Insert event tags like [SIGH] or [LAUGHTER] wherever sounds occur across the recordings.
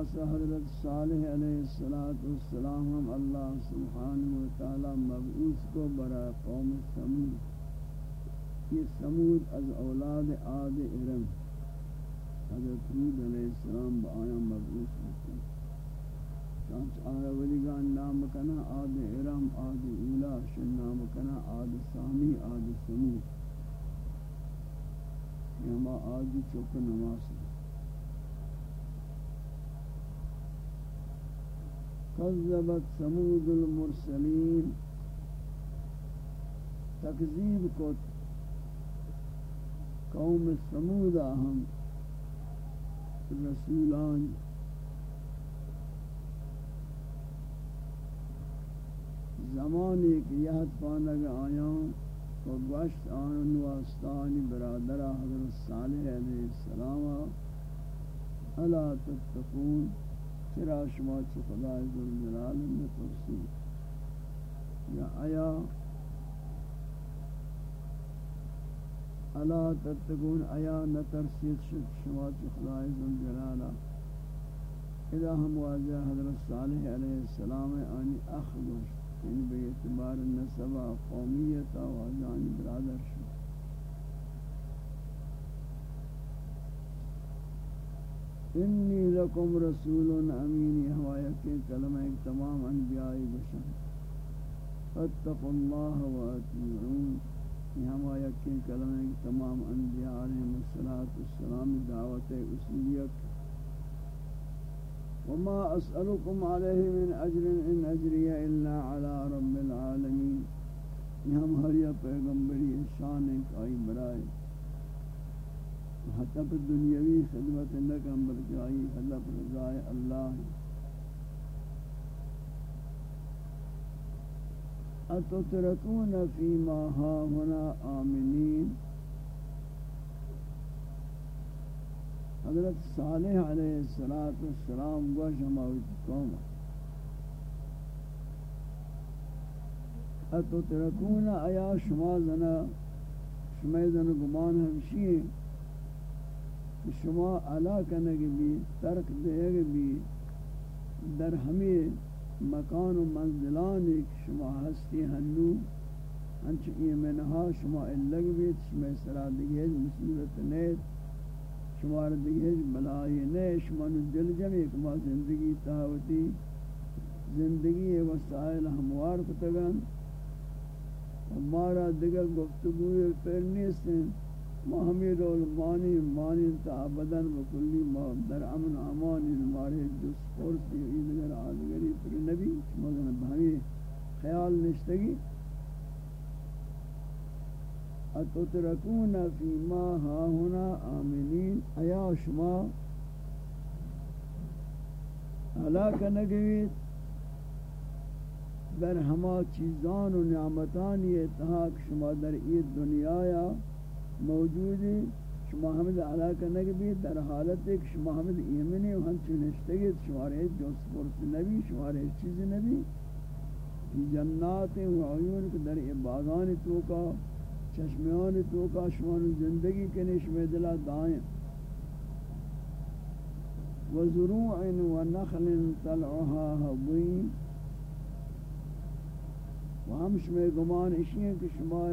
خلاصہ حضرت صالح علیہ السلام ہم اللہ سبحانہ وتعالی مبعوث کو برا قوم سمود، یہ سمود از اولاد آد ارم، حضرت حود علیہ السلام با آیا مبعوث ہوتے ہیں۔ چانچ آیا ولیگان نام کنا آد ارم، آد اولا، شن نام کنا آد سامی، آد سمود۔ یہ ہما آدی چوک نماز۔ كذبت ثمود المرسلين تکذیب کو قوم سمود ہم رسولان۔ زمانی کی یہت پانگ آیاں۔ و گوشت آن واسطانی برادرہ حضرت صالح علیہ السلام۔ الا تتقون۔ چرا شما چه خدای ذل جلال نپرسی یا آیا الا تتقون آیا نترسید شما چه خدای ذل جلال اذا ہم واجہ حضرت صالح علیہ السلام آنی اخ گوشت ان یعنی بے اعتبار نسبہ قومیتا واجانی برادر شد. انی لکم رسول امین ہوایا کے کلمہ ایک تمام انبیاء بشن اتقوا اللہ و اتیعون یہ ہوایا کے کلمہ ایک تمام انبیاء علیہ السلام دعوت اصولیت وما اسألكم عليه من اجر ان اجری الا على رب العالمین۔ یہ ہم ہر یا پیغمبری شان ایک آئی برائے۔ حتی دنیاوی خدمت نکم بلکہ آئی حتی پر رضائے اللہ۔ اتترکون فیما ہا ہنا آمنین۔ حضرت صالح علیہ السلام گوش ہماویت قوم۔ اتترکون آیا شما زنا شما زنا گمان ہمشی ہیں۔ کہ شما علا کنگ بھی، ترک دے بھی در ہمیں مکان و منزلان ایک شما ہستی ہنو ہنچ ایمنہا شما اللگ بھی شما سرا دیگیج مصیبت نیت شما دیگیج بلائی نیت شما دل جمعی کما زندگی تاوتی، زندگی وسائل ہموار کتگن ہمارا دیگر گفتگوی پر نیستیں ما ہمیں رول مانی مانی تا ابدن و ما در امن امان مارے جس پورتی ایدگر آدگری پر نبی مگن بھائی خیال نشتگی۔ اتترکون فی ما ہا ہونا آمینین ایا شما علاقہ نگوید؟ در ہما چیزان و نعمتانی اتحاق شما در اید دنیا یا؟ موجود شما حمد علاقہ نگبی در حالت ایک شما حمد ایمنی و ہنچو نشتگی شمارے جوس پرس نبی شمارے چیز نبی. جنات و عیون کے در باغان توکا چشمیان توکا شمان زندگی کے نشم دلا دائیں و زروع و نخل طلعها حضیم و ہم شما گمان اشیاء کہ شما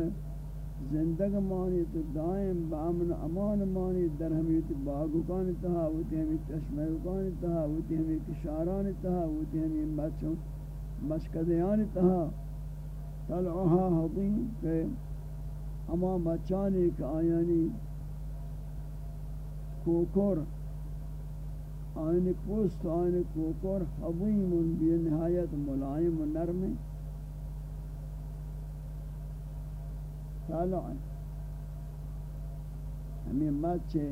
زندگ مانی تو دائم بامن امان مانی، در ہمیت باغکان تہاوتی ہمی چشمہکان تہاوتی ہمی کشاران تہاوتی ہمی مچوں مشکدیان تہا۔ طلعها حضیم کہ اما مچانی کہ آیانی کوکر آئین پوست آئین کوکر حضیم بی نہایت ملائم و نرم طالع ہمیں مچے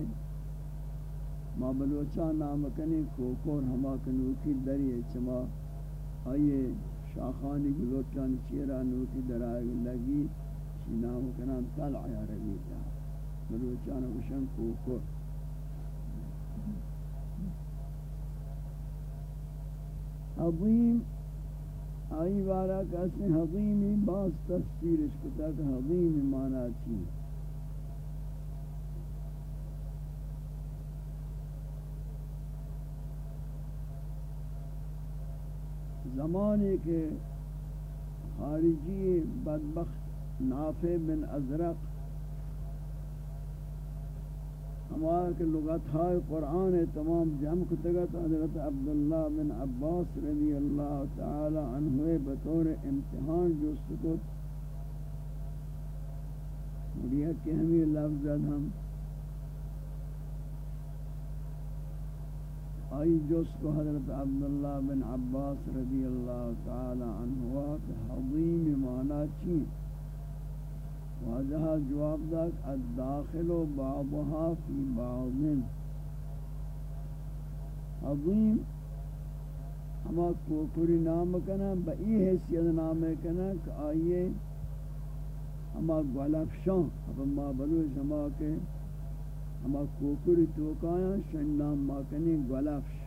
ما بلوچا نام کنی کوکور ہما کنوکی دری چما آئیے شاخانی بلوچان چیرا نوکی درائے لگی چی نام کنان تل آیا روی جا بلوچان وشن کوکور عظیم آئی بارا کہتے ہیں حظیمی باز تفسیر اس کو تک حظیم مانا چی۔ زمانے کے خارجی بدبخت نافع بن ازرق ہمارا کہ لغت ہائے قرآن تمام جمع کتگت حضرت عبداللہ بن عباس رضی اللہ تعالی عنہ بطور امتحان جو سکت مریہ کہ ہمیں لفظ ہم آئی جس کو حضرت عبداللہ بن عباس رضی اللہ تعالی عنہ کہ حضیم مانا چین واجہ جواب داک الداخل و بعضها فی بعض حضیم ہما کوکری نام کنا بئی حیثیت نام کنا کہ آئیے ہما گلفشان اب ما بلوش ہما کے ہما کوکری توکایا شن شنام ماکنی گلفش.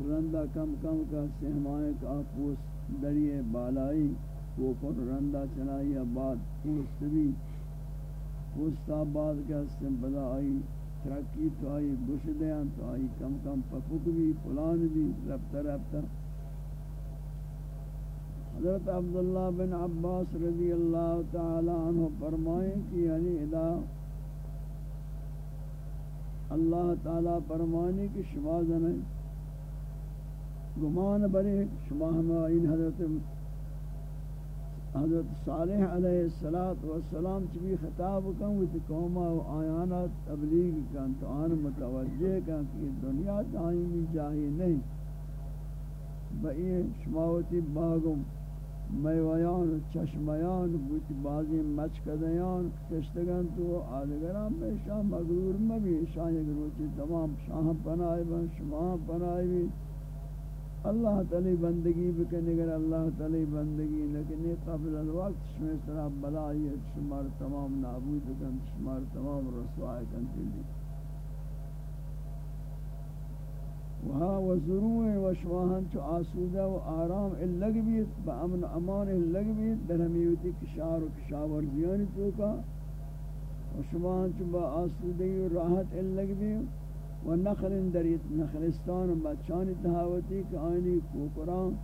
رندہ کم کم کا سہمائے کا پوس دریئے بالائی وہ کوکر رندہ چلائی بعد پوست بھی۔ پوستا بعد کا سم بدا آئی، ترقی تو آئی گش دیان تو آئی، کم کم پپک بھی، پلان بھی، رفتہ رفتہ۔ حضرت عبداللہ بن عباس رضی اللہ تعالی عنہ فرمائیں کہ یعنی ادا اللہ تعالی فرمانی کی شما زنے گمان برے شما ہمائین حضرت حضرت صالح علیہ الصلات والسلام چبی خطاب کن، وہ قوما و آیانا تبلیغ کن، تو آن متوجہ کن کہ دنیا دائمی جاہی نہیں۔ بئی شماوتی باغم، میویان چشمیان، بوت بازی مچکدیان کشتگان تو آدگران میں شاہ مغرور مبی شاہ یک روچی تمام شاہ پنائی بن شما پنائی بھی اللہ تعالی بندگی بکنے گر اللہ تعالی بندگی لیکن قبل الوقت شمی سرا بلائی شمار تمام نابود کن شمار تمام رسوائی کن تیلی وها وزروع و شواهن چو آسوده و آرام اللگ بیت، با امن و امان اللگ بیت، در همیوتی کشار و کشاورزیانی توکا و شواهن چو با آسوده و راحت اللگ بیت۔ و نخل در نخلستان و بچانی تهاوتی که آینی کوکران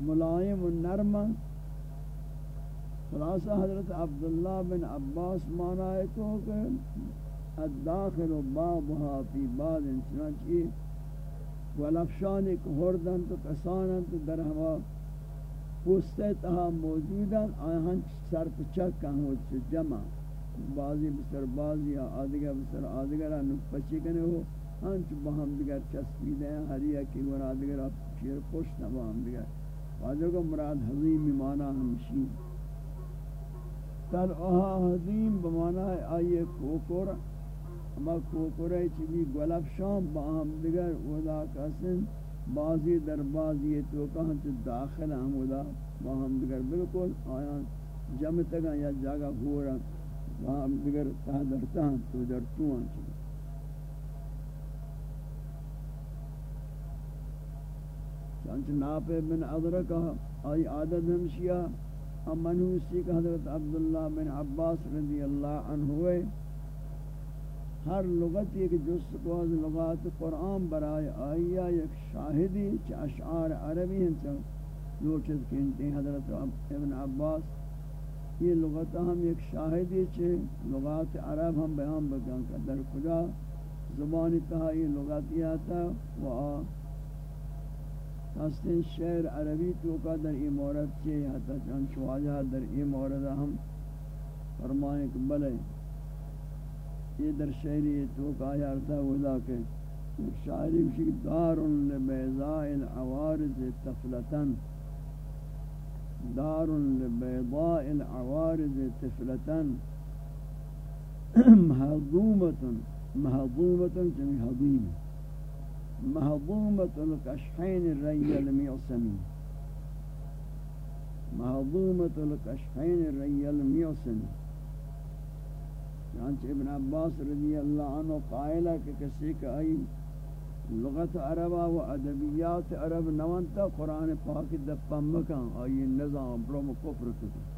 ملائم و نرم خلاصہ حضرت عبداللہ بن عباس مانا ہے کہ الداخل و بابها فی بعض چنانچہ ولفشان ایک ہردن تو کسانن تو در ہوا پوستے تہا موجودن آہن سر پچک کن ہو جمع. بعضی بسر بعضی یا آدگر بسر آدگر انک پچی کنے ہو ہن چو بہم دیگر چسپیدے ہیں ہر یکی ور آدگر آپ شیر پشت نہ بہم دیگر۔ واجہ کو مراد حضیم مانا ہمشی تل اوہا حضیم بمانا ہے آئیے کوکور اما کوکرے چبی گلب شام با ہم دیگر ودا کسن۔ بازی در بازی تو کہاں تو داخل ہم ودا با ہم دیگر۔ بالکل آیان جمع تگا یا جاگا گورا با ہم دیگر تہ درتا ہم تو در تو ہم چبی بن ادرکا آئی عادت ہمشیہ ہم منوسی کہ حضرت عبداللہ بن عباس رضی اللہ عنہ ہوئے۔ ہر لغت ایک جس کو از لغات قرآن برائے آئیا یک شاہدی چ اشعار عربی ہیں چ دو چیز کہتے ہیں حضرت ابن عباس۔ یہ لغت ہم ایک شاہدی چ لغات عرب ہم بیان بکن کا در کجا زبانی تہا یہ لغت یہ آتا و ہستن شعر عربی تو کا در ای مورد چے حتی چند شواجہ در ای ہم فرمائیں کہ بلے یہ در شعری تو کہا ارتا ودا کہ شاعری کی دار لبیضاء العوارض تفلتن دار لبیضاء العوارض تفلتن محضومة محضومت جمع حضیم محضومت القشحین ری المیعصمی محضومت القشحین ری المیعصمی یعنی چانچہ ابن عباس رضی اللہ عنہ قائلہ کہ کسی کا آئی لغت عربہ و ادبیات عرب نوانتا قرآن پاک دپا مکان، آئی نظام برم کفر کتا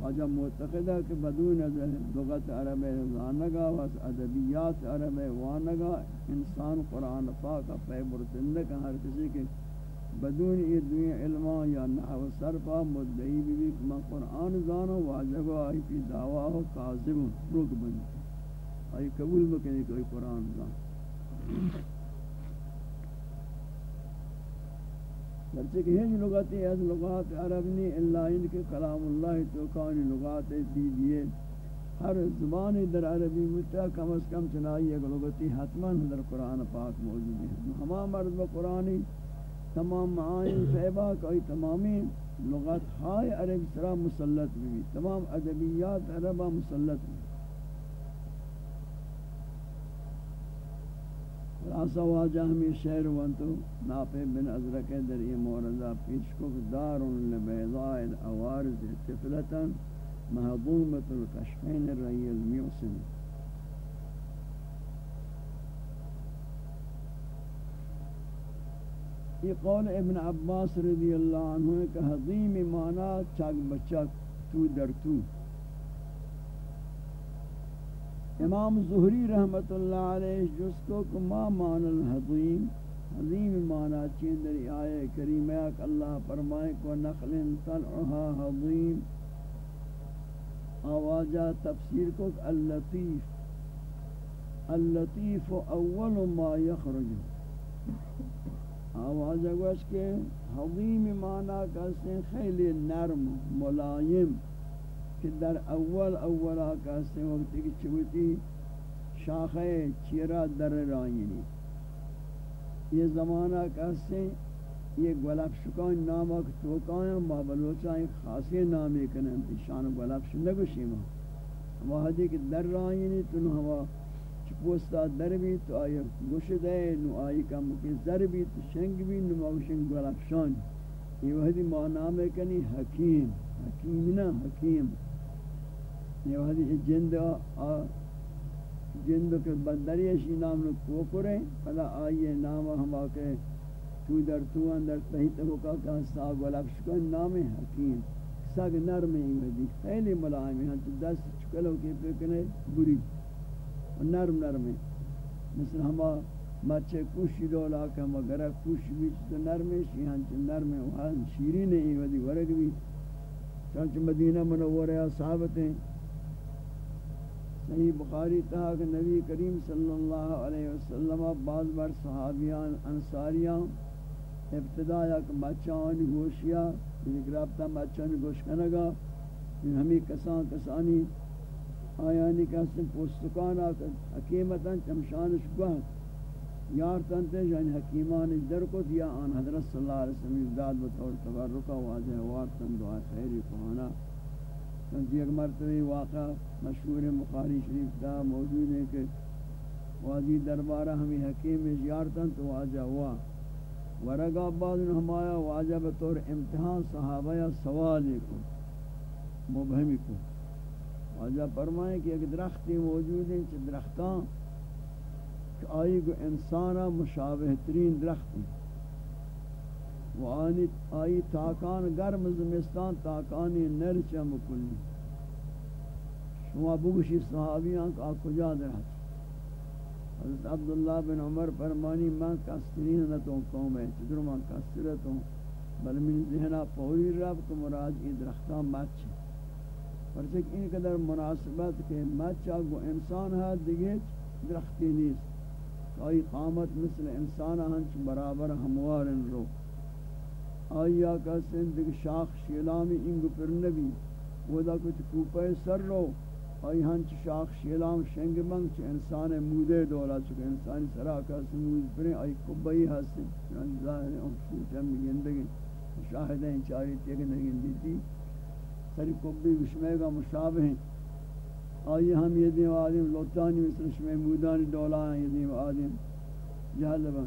آجا معتقد ہے کہ بدون لغت عرب وانگا و ادبیات عرب وانگا انسان قرآن پاک پہ برتندہ ہر کسی کے بدون یہ دنیا علماء یا نحو صرفا مدعی بھی بھی کہ میں قرآن زانو واجب آئی کی دعویٰ و قاضب رک بنی۔ آئی قبول مکنی کوئی قرآن زانو بلکہ کہ ہن لغتی از لغات عرب نہیں اللہ ان کے کلام اللہ تو کان لغات دی دیے ہر زبان در عربی متا کم از کم چنائی ایک لغتی حتما در قرآن پاک موجود ہے۔ ہما مرد و قرآنی، تمام معانی فیبا کوئی تمامی لغت ہائے عرب سرا مسلط بھی۔ تمام ادبیات عربہ مسلط بھی۔ خلاصہ واجہ ہمیں شہر وانتو نافع بن ازرک در یہ مورزہ پیش کو دار لبیضاء الاوارز طفلتا محضومت القشفین الرئی المیوسن یہ قول ابن عباس رضی اللہ عنہ کہ حضیم مانا چاک بچہ تو در تو. امام ظہری رحمت اللہ علیہ جس کو ما مان الحضیم حضیم مانا چین در آئے کریمہ کہ اللہ فرمائے کو نخل طلعها حضیم۔ آواجہ تفسیر کو اللطیف اللطیف اول ما یخرج۔ آواجہ گوش کے حضیم مانا کہتے ہیں خیلی نرم، ملائم۔ کہ در اول اولا کہتے وقت کی چوتی شاخے چیرہ در رائنی یہ زمانہ کہتے یہ گلاب شکان نامہ توکائیں ما بلوچائیں خاصی نامی کنن. شان گلاب شنگو شیما ہما حدی کہ در رائنی تن ہوا چپوستا در بھی تو آئی گوش دے نو آئی کم کی در بھی تو شنگ بھی نو موشن گلاب شان یہ وحدی ما نامے کنی حکیم. حکیم نا حکیم. یہ وحدی جند جند کے بندری اشی نام نو کو کرے پلا آئیے نام ہم آکے تو در تو اندر تحیط ہوکا کہ ساگ والا شکن نام حکیم، ساگ نرم ہی وحدی خیلی ملائم ہیں تو دست چکلو کے پکنے بری، نرم نرم ہے۔ مثل ہما مچے کوشی دولا کہ ہما گرہ کوشی بھی تو نرم ہے شیہاں چھ نرم ہے وہاں شیرین ہے وحدی ورگ بھی۔ چانچہ مدینہ منورہ صحابت ہیں۔ صحیح بخاری تھا کہ نبی کریم صلی اللہ علیہ وسلم بعض بار صحابیان، انصاریاں، ابتدا یک بچان گوشیا یعنی گرابتا بچان گوش کنگا یعنی ہمیں کسان کسانی آیانی کسن پوستکان آکر حکیمتا چمشانش گوہ یار تنتے یعنی حکیمان در کو دیا آن حضرت صلی اللہ علیہ وسلم داد بطور تبرکا واضح وار دعا خیری کہانا چونکہ ایک مرتبہ واقعہ مشہور بخاری شریف دا موجود ہے کہ واجی دربارہ ہمیں حکیم زیارتاں تو واجہ ہوا۔ ورگا بعد ہمایا واجہ بطور امتحان صحابہ یا سوال کو مبہمی کو۔ واجہ فرمائے کہ ایک درختی موجود ہیں چھ درختاں، کہ آئی کو انسانا مشابہ ترین درخت ہیں۔ و آنی آئی تاکان گرم زمستان تاکانی نر چم کلی شما بگوشی صحابیاں کا کجا درہت حضرت عبداللہ بن عمر فرمانی، من کسترین نتوں قوم ہے چدر من کسترتوں بل من ذہنہ پوری رب تو مراد این درختان مچ پرچک این قدر مناسبت کہ مچ آگو انسان ہے دیگه درختی نیست. آئی قامت مثل انسان ہنچ برابر ہموارن رو. آیا کا سندگ شاخ شیلامی انگو پر نبی ودا کچھ کوپے سر رو۔ آئی ہنچ شاخ شیلام شنگ منگ چھ انسان مودے دولا چکے انسانی سرا کا سمود پریں۔ آئی کبئی حسن، چنان ظاہر ہے شوچہ میں گندگی شاہدیں چاری تیک نگن دیتی۔ سری کبی گشمے گا مشابہ ہیں۔ آئی ہم یہ دیم آدم لوتانی مثل شمیمودانی دولان یہ دیم آدم۔ جہلبا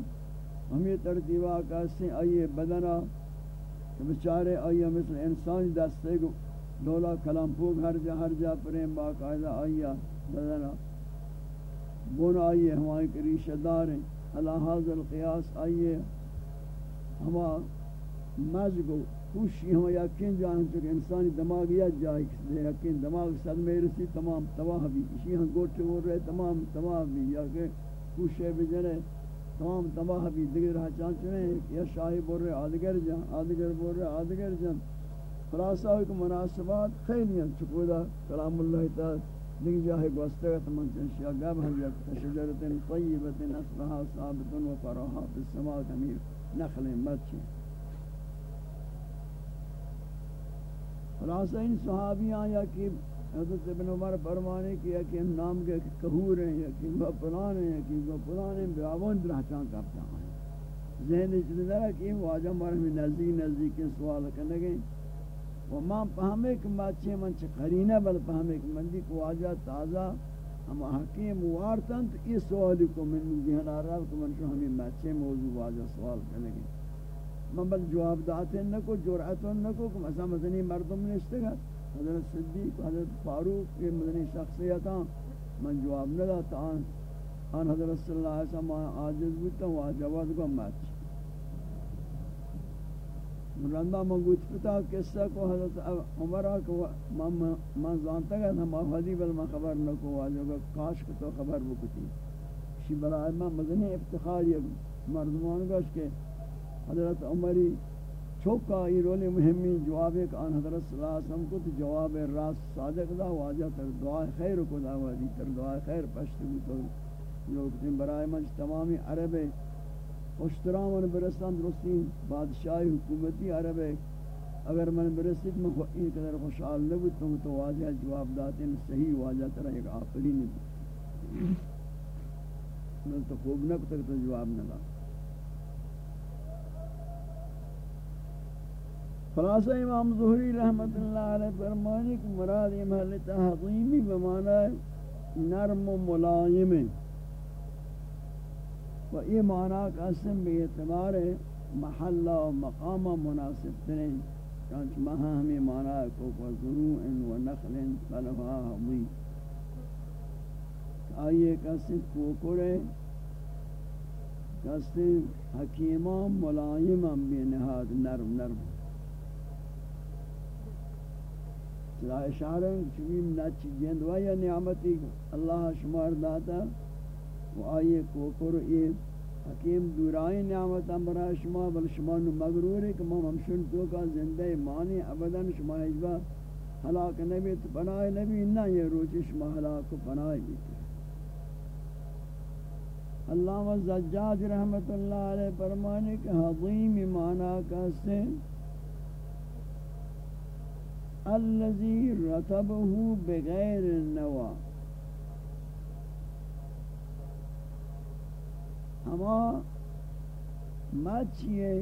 ہم یہ ترتیبہ کہتے ہیں آئیے بدنا کہ بچارے آئیے مثل انسانی دستے کو دولا کلام پوگ ہر جا ہر جا پریم باقاعدہ آئیے بدنا بون آئیے ہمارے کریشہ دار ہیں۔ اللہ حاضر القیاس آئیے ہما مزگو خوشی ہوں یقین جان چکے انسانی دماغ یا جائے کس یقین۔ دماغ صد میں رسی، تمام تباہ بھی۔ اسی ہم گوٹے ہو رہے، تمام تباہ بھی۔ یا کہ خوشے بجنے تمام تباہ بھی دیگر رہا چانچنے یا شاہی بول رہے، آدگر جان، آدگر بول رہے، آدگر جان۔ خلاصہ ہوئی کہ مناسبات خیلی ہیں۔ چکودا کلام اللہ تعالی دیگر جاہے گوستگت من چنشیا گب ہم یک شجرت طیبت اصلها ثابت و فراها في السماء کمیر۔ نخل مچیں خلاصہ ان صحابیاں یا کہ حضرت ابن عمر فرمانے کیا کہ نام کے کہور ہیں یا کہ وہ پلان ہیں یا کہ وہ پلان ہیں بیابون در کرتا ہیں ذہن اس طرح کہ واجہ مر میں نزدیک نزدیک کے سوال کرنے گئے۔ و ماں پہمے کہ بچے من چھ قرینہ، بل پہمے کہ من دی کو واجہ تازہ، ہم حکیم وارتن تو یہ سوالی کو من ذہن آ رہا کہ من شو ہمیں بچے موضوع واجہ سوال کرنے گئے۔ من بل جواب داتے نکو جرعتوں نکو کہ مثلا مدنی مردم نشتے گا حضرت صدیق حضرت فاروق کے مدنی شخصیتاں من جواب ندا تا آن آن حضرت صلی اللہ علیہ وسلم آجز بودتا ہوا جواب کو مات۔ من رندہ من پتا قصہ کو حضرت عمرہ کو من زانتا گا ہم آفادی بل من خبر نکو واجب کاش کو تو خبر بکتی۔ شی برای من مدنی افتخار یک مردمان گوش کہ حضرت عمری چوکا ای رول مهمی جواب ایک آن حضرت صلی اللہ علیہ وسلم کو تو جواب راست صادق دا، واجہ تر دعا خیر کو دا وادی تر دعا خیر پشت بھی تو لوگ تین برائے منج تمامی عرب اشترام من برستان درستی بادشاہی حکومتی عرب اگر من برسید من این قدر خوشحال نبود تو تو واجہ جواب داتے ہیں صحیح واجہ ترہ ایک آخری نہیں من تو خوب نکتا تو جواب نہ دا خلاصہ امام ظہری رحمت اللہ علیہ فرمانے کہ مراد یہ محل تحقیمی بمعنی نرم و ملائم و یہ معنی قسم بے اعتبار محلہ و مقام مناسب ترین چانچ مہا ہمیں معنی کو زروع و نخل طلبہ حضی آئیے قسم کوکرے قسم حکیمان ملائم بے نہاد نرم نرم۔ چلا اشارہ ہیں چویم نچ جندوا یا نعمتی اللہ شمار داتا و آئیے کوکر ای حکیم دورائیں نعمتا برا شما، بل شما نو مغرور ہے کہ مم ہمشن تو کا زندہ مانی ابدا شما حجبہ ہلاک نبی تو بنائے، نبی نہ یہ روچ شما ہلاک بنائے بھی اللہ زجاج رحمت اللہ علیہ فرمانے کہ حضیم معنی کا سے الذي رتبه بغیر النوا ہما مچیے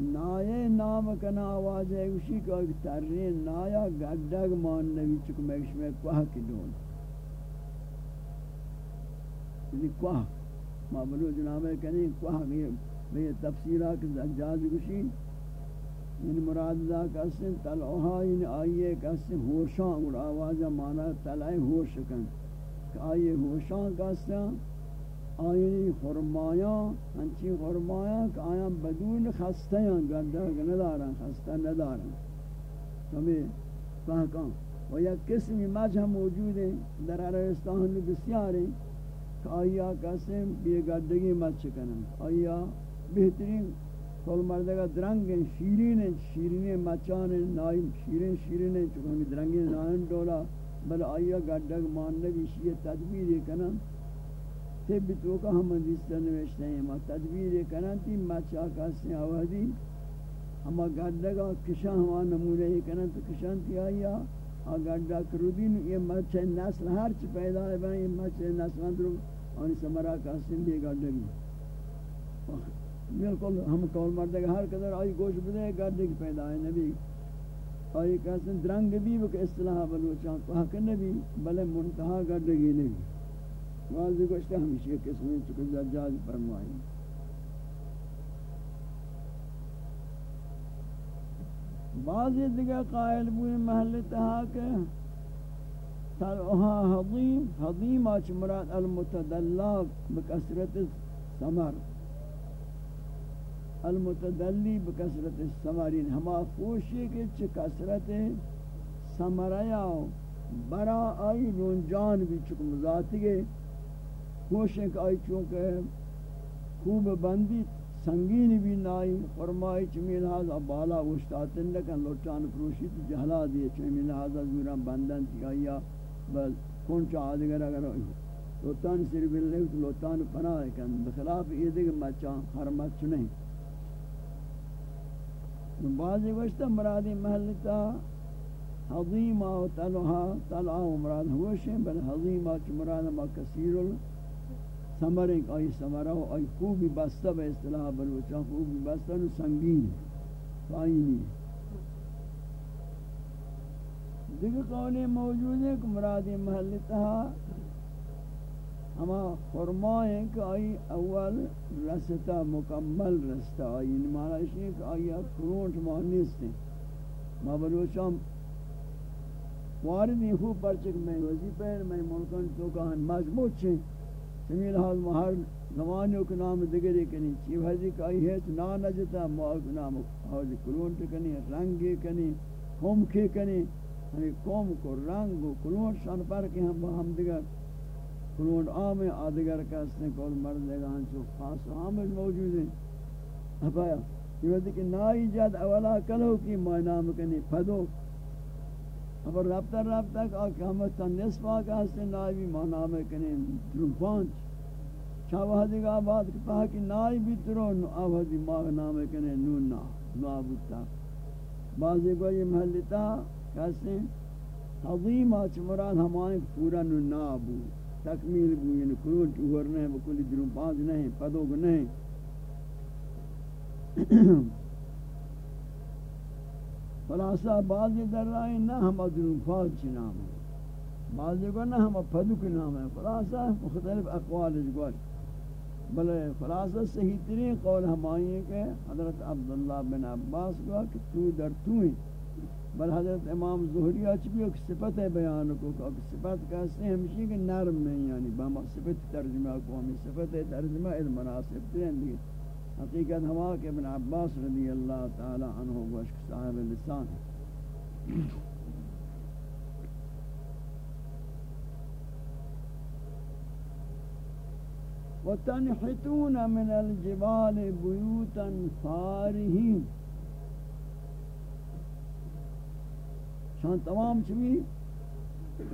نائے نام کنا آواز ہے، اسی کو ایک ترین نایا گڈگ مان نبی چکو میکش میں کوہ کی دون۔ یعنی کوہ۔ معبلو جناب ہے کہنی کوہ میں تفسیرہ کہ زجاج گوشی۔ یعنی مراد دا کسن تلعوها یعنی آئیے کسن ہوشان اور آوازہ مانا تلعی ہوش کن۔ آئیے ہوشان کسن آئینی خرمایاں ہنچی خرمایاں کہ آیاں بدون خستیاں گردہ ندارن، خستہ ندارن۔ ہمیں فہکان و یک قسمی مجھ موجود ہیں، در عربستان بسیار ہیں، کہ آئیا کسن بے گردگی مچ کنن۔ آئیا بہترین کل مردگا درنگ ہیں، شیرین ہیں، شیرین مچان نائم شیرین شیرین ہیں چکہ درنگی نائم ڈولا، بل آئیا گڑھگ ماننے بھی شیئے تدبیر کنا تب تو کا ہم حدیثہ نوشتے ہیں ما تدبیر کنا تی مچا کسی آوازی ہما گڑھگا کشا ہما نمونے کنا تو کشان تی آیا آئیا گڑھگا کرودین یہ مچا نسل ہر چی پیدا ہے، بھائی، یہ مچا نسل اندرو آنی سمرا کسی بھی گڑھگی بالکل ہم کول مرد کے ہر قدر آئی گوش بدے گردے کی پیدا ہے نبی۔ آئی کہتے ہیں درنگ بھی وہ کہ اصطلاح بلوچان تو حق نبی، بلے منتہا گردے گردگی نبی۔ واضح گوشتے ہمیشہ قسمیں چکے زجاج فرمائی۔ بعضی دیگر قائل بوئی محل تہا کہ تلوها حضیم حضیم آچ مراد المتدلہ بکسرت سمر۔ المتدلی بکسرت سمرین ہما خوشی کے چھ کسرت سمریا برا آئی رونجان بھی چک مزاتی گئے خوشی کہ آئی چونکہ خوب بندی، سنگین بھی نائی۔ فرمائی چمی لحاظ بالا وشتاتن لکن لوٹان پروشی تو جہلا دیئے۔ چمی لحاظ زورا بندن تھی آئیا۔ بل کون چاہ دیگر اگر لوٹان سری بلنے تو لوٹان پناہ کن۔ بخلاف یہ دیگر مچاں حرمت چنہیں بعضی وشتا مرادی محلتا حضیمہ و تلوہا تلوہا و مراد ہوشیں، بل حضیمہ چ مراد ما کثیر سمریں آئی سمرہ و آئی خوبی بستہ بے اصطلاح بلوچا خوبی بستہ نو سنگین فائنی دیگر قولی موجود ہے کہ مرادی محلتا ہما فرمائیں کہ آئی اول رستا مکمل رستا آئی نمانا اس لیے کہ آئی کرونٹ مانیستے ما بلوچام واردی خوب پرچک میں وزیفہ میں ملکن تو کہاں مجموع چھیں سمیل حال مہر زمانیوں کے نام دگری کنی چیو حضی کا آئی ہے تو نا نجتا مواد نام حوض کرونٹ کنی رنگی کنی قوم کے کنی۔ ہمیں قوم کو رنگ و کرونٹ شان پر کے ہم ہم دیگر کلوڈ عام آدگر کا اس نے کول مرد لگا ہاں ہنچو خاص عام موجود ہیں۔ اب آیا، یہ وقت کہ نائی جد اولا کلو کی معنام کنی پدو اب رابطہ رابطہ کہ ہم نصف آکا اس نے نائی بھی معنام کنی درم پانچ چاوہ گا بعد کہ پاہ کی نائی بھی ترو آوہدی ماغ نام کنے نون نا نابتا بعضی کو یہ محلتا کہتے ہیں عظیم آچ مراد ہمائیں پورا نون نابو تکمیل بو یعنی کرون چوہر نہیں بکلی درون پانچ نہیں پدوگ نہیں [CLEARS THROAT] خلاصہ، بعضی در رائے نہ ہم درون پانچ نام ہے بعضی کو نہ ہم پدوگ نام ہے خلاصہ، مختلف اقوال اجگوش بلے خلاصہ، صحیح ترین قول ہمائی ہے کہ حضرت عبداللہ بن عباس کو کہ تو در تو ہی بل حضرت امام زہری اچ بھی ایک صفت ہے بیان کو کہ صفت ہیں ہمشی کہ نرم نہیں یعنی با صفت ترجمہ کو ہمیں صفت ہے ترجمہ اس مناسب ترین دی حقیقت ہوا کہ ابن عباس رضی اللہ تعالی عنہ گوش صاحب لسان وتنحتون من الجبال بيوتا فارهين۔ شان تمام چمی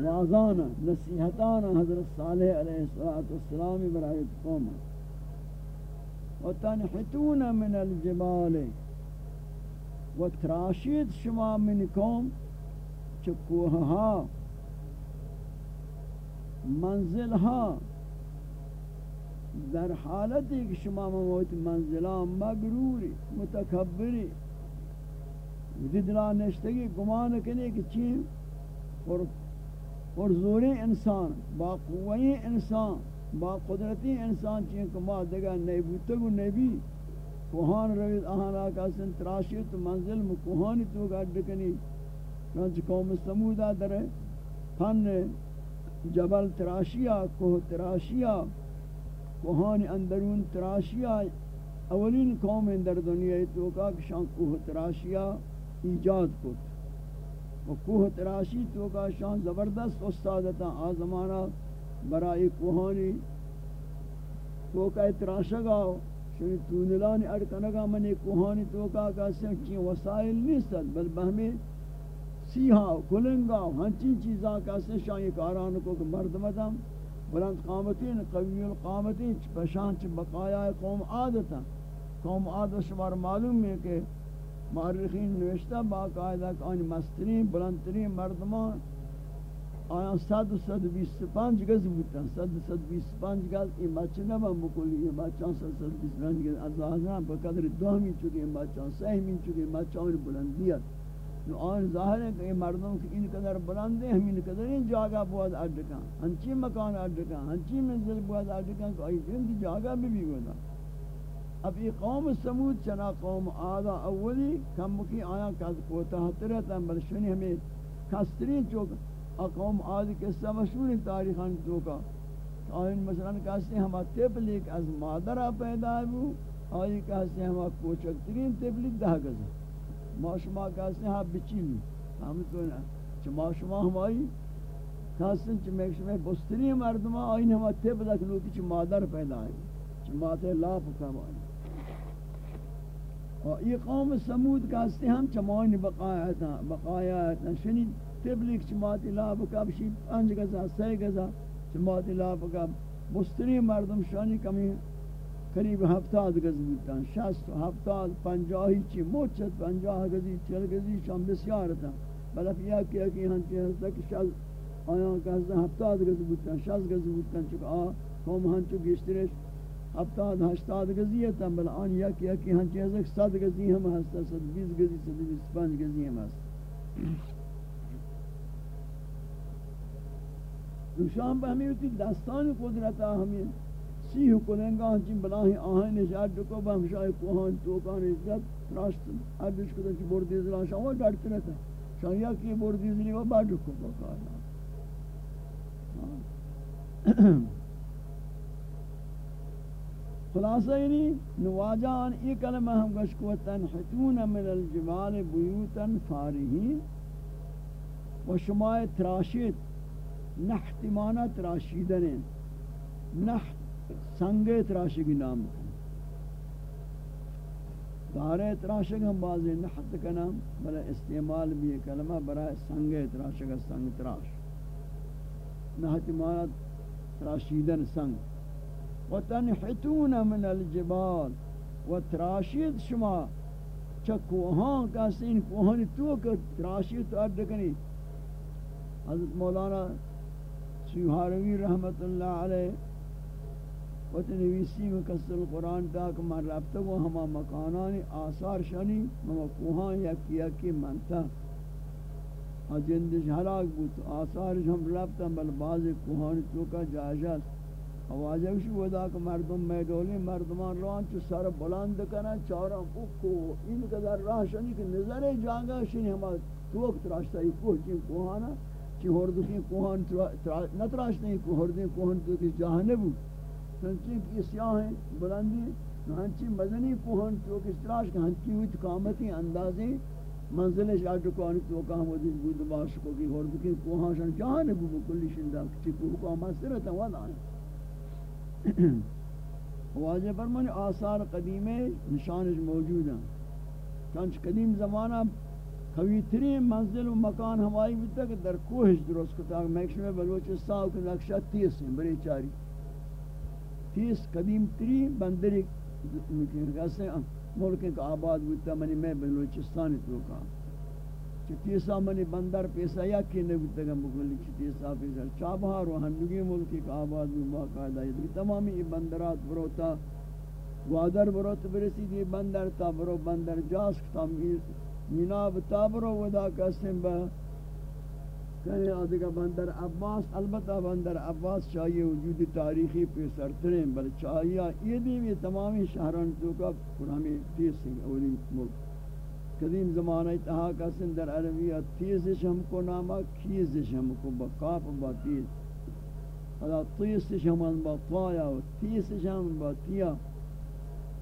وازان نصیحتان حضرت صالح علیہ السلام برای قوم. و تنحتون من الجبال. و تراشید شما من قوم چکوہا منزلها. در حالتی کہ شما موت منزلان مغروری، متکبری دلا نشتگی، گمان کنے کہ چین اور اور زوری انسان، با قوی انسان، با قدرتی انسان چین کہ ما دگا نیبوتگو نبی کوہان روید آہان آکا سن تراشیت منزل مکوہانی تو گرد کنی۔ چنانچہ قوم سمودہ در فن جبل تراشیا، کوہ تراشیا، کوہانی اندرون تراشیا، اولین قوم در دنیا تو کا شان کوہ تراشیا۔ ایجاد کت و کوہ تراشی تو کا شان زبردست استادتا آزمانا برای کوہانی تو کا تراشگا شنی تونلانی ارکنگا منی کوہانی تو کا کسی چی وسائل نیستد بل بہمی سیہا کلنگا ہنچی چیزاں کسی شان کاران کو کہ مردمتم بلند قامتین، قوی القامتین پشان چی بقایا قوم عادتا قوم عادت شمار معلوم ہے کہ مورخین نوشتہ باقاعدہ کہ آن مسترین، بلندترین مردمان آیا صد و صد بیست پانچ گز بودتن. صد و صد بیست پانچ گز این بچه نبا بکلی این بچه صد صد بیست پانچ گز از آزان بقدر دو همین چکے این بچه سه همین چکے این بچه آن بلندیت نو آن ظاہر ہے کہ یہ مردوں کی ان قدر بلند ہیں ہم ان قدر ان جاگہ بہت اڈکاں ہنچی مکان اڈکاں ہنچی منزل بہت اڈکاں کہ آئی جن کی جاگہ بھی بھی ہوتا اب یہ قوم سمود چنا قوم آدھا اولی کم کی آیا کس کوتا حترتا بلشنی ہمیں کسترین چوک قوم آدھ قصہ مشہور تاریخان چوکا آئین مثلا کہتے ہیں ہما تبلیغ از مادرہ پیدا ہے آئی کہتے ہیں ہما کوچکترین تبلیغ دہ گزا ما شما کہتے ہیں ہاں بچی بچیلی ہم تو چھ ما شما ہمائی کہتے ہیں چھ میں شما بستری مردمہ آئین ہما تبلیغ لوکی چھ مادر پیدا ہے۔ چھ ماتے لاپ کم آئی۔ اور یہ قوم سمود کہتے ہیں ہم چمائن بقایا تھا بقایا تھا شنی تبلیغ چھ ماتے لاپ کم شی پانچ گزا سی گزا جماعت اللہ پکا مستری مردم شانی کمی قریب ہفتاد گز بودتان شست ہفتاد، پنجاہی چی، موچت پنجاہ گزی، چل گزی شام بسیار تھا بلا پیا کیا کہ ہن چی ہستا کہ شست آیاں کہ ہستا ہفتاد گز بودتان شست گز بودتان چکا آ، قوم ہن چو گشترش ہفتاد ہشتاد گزی تھا بلا آن یا کیا ہن چی ہستا صد گزی ہم ہستا صد بیس گزی، صد بیس پانچ گزی ہم ہستا دوشان پہ ہمیں ہوتی دستان قدرتا ہمیں سیح کننگا ہنچین بلاہی آہین نشاد جکو با ہمشاہ کوہان توکان عزت راشت عرضش کتا چی بردی زلان شاہ وہ ڈرت رہتا شاہ یا کی بردی زلی وہ با جکو با کارنا خلاصہ یعنی نواجان ای کلمہ ہم گشکو تنحتون من الجبال بیوتا فارہین و شماع تراشید، نحت مانا تراشیدن نحت سنگ تراشگی نام دارے تراشگ ہم بازی نحت کا نام بلا استعمال بھی کلمہ برای سنگ تراشگ سنگ تراش. نحت مانا تراشیدن سنگ. و تنحتون من الجبال. و تراشید شما چکوہاں کسی ان کوہانی تو کہ تراشید تو اردکنی حضرت مولانا سیوہاروی رحمت اللہ علیہ وتنویسی میں کسر القرآن تاک من رابطہ وہ ہما مکانانی آثار شنی ہما کوہان یکی یکی منتا جندش حلاق بود. آثارش ہم رابطہ بل بعض کوہان چوکا جائشت آوازہ شو ودا کہ مردم میدولی مردمان روان چو سر بلند کرنا چارا کو ان قدر راہ شنی کہ نظر جانگا شنی ہما توک تراشتا ہی کوہ چین کوہانا، چی ہردو کی کوہن نتراش نہیں کو ہردو کوہن تو کس جہاں نبو چنچی کی سیاہ ہیں، بلندی ہنچی مدنی کوہن تو کس تراش کہ ہنچی ہوئی قامتی اندازیں منزل شاہ کوہن تو کہاں وہ دن بود باش کو کی ہردو کی کوہن شان جہاں نبو بکلی شندہ چی کوہ کو مسترتا ودا ہے [CLEARS THROAT] واجہ فرمانی آثار قدیمے نشانش موجود ہیں۔ چنچ قدیم زمانہ قوی ترین منزل و مکان ہمائی بیتا کہ در کوہش درست کتا۔ میکشم بلوچستان کے نقشہ تیس ہیں بڑی چاری۔ تیس قدیم ترین بندری کہتے ہیں، ملک آباد بیتا منی میں بلوچستان تو کا چی تیسا منی بندر پیسا یا کی نبیتا گا مکلی چی تیسا پیسا چابہار و ہنگی ملکی کا آباد بھی باقاعدہ یہ تمامی یہ بندرات بروتا، گوادر بروت برسی دی، بندر تا برو، بندر جاس جاسک تا جناب تابر ودا قسم با۔ کہیں آدھگا بندر عباس، البتہ بندر عباس چاہیے وجود تاریخی پہ سرتریں بل چاہیے یہ بھی یہ تمامی شہران تو کا پرانے تیز سے اولی ملک۔ قدیم زمانہ اتحا قسم در عربیہ تیزش ہم کو ناما کیزش ہم کو بقاپ با تیز خدا تیزش ہم با طایا و تیزش ہم با تیا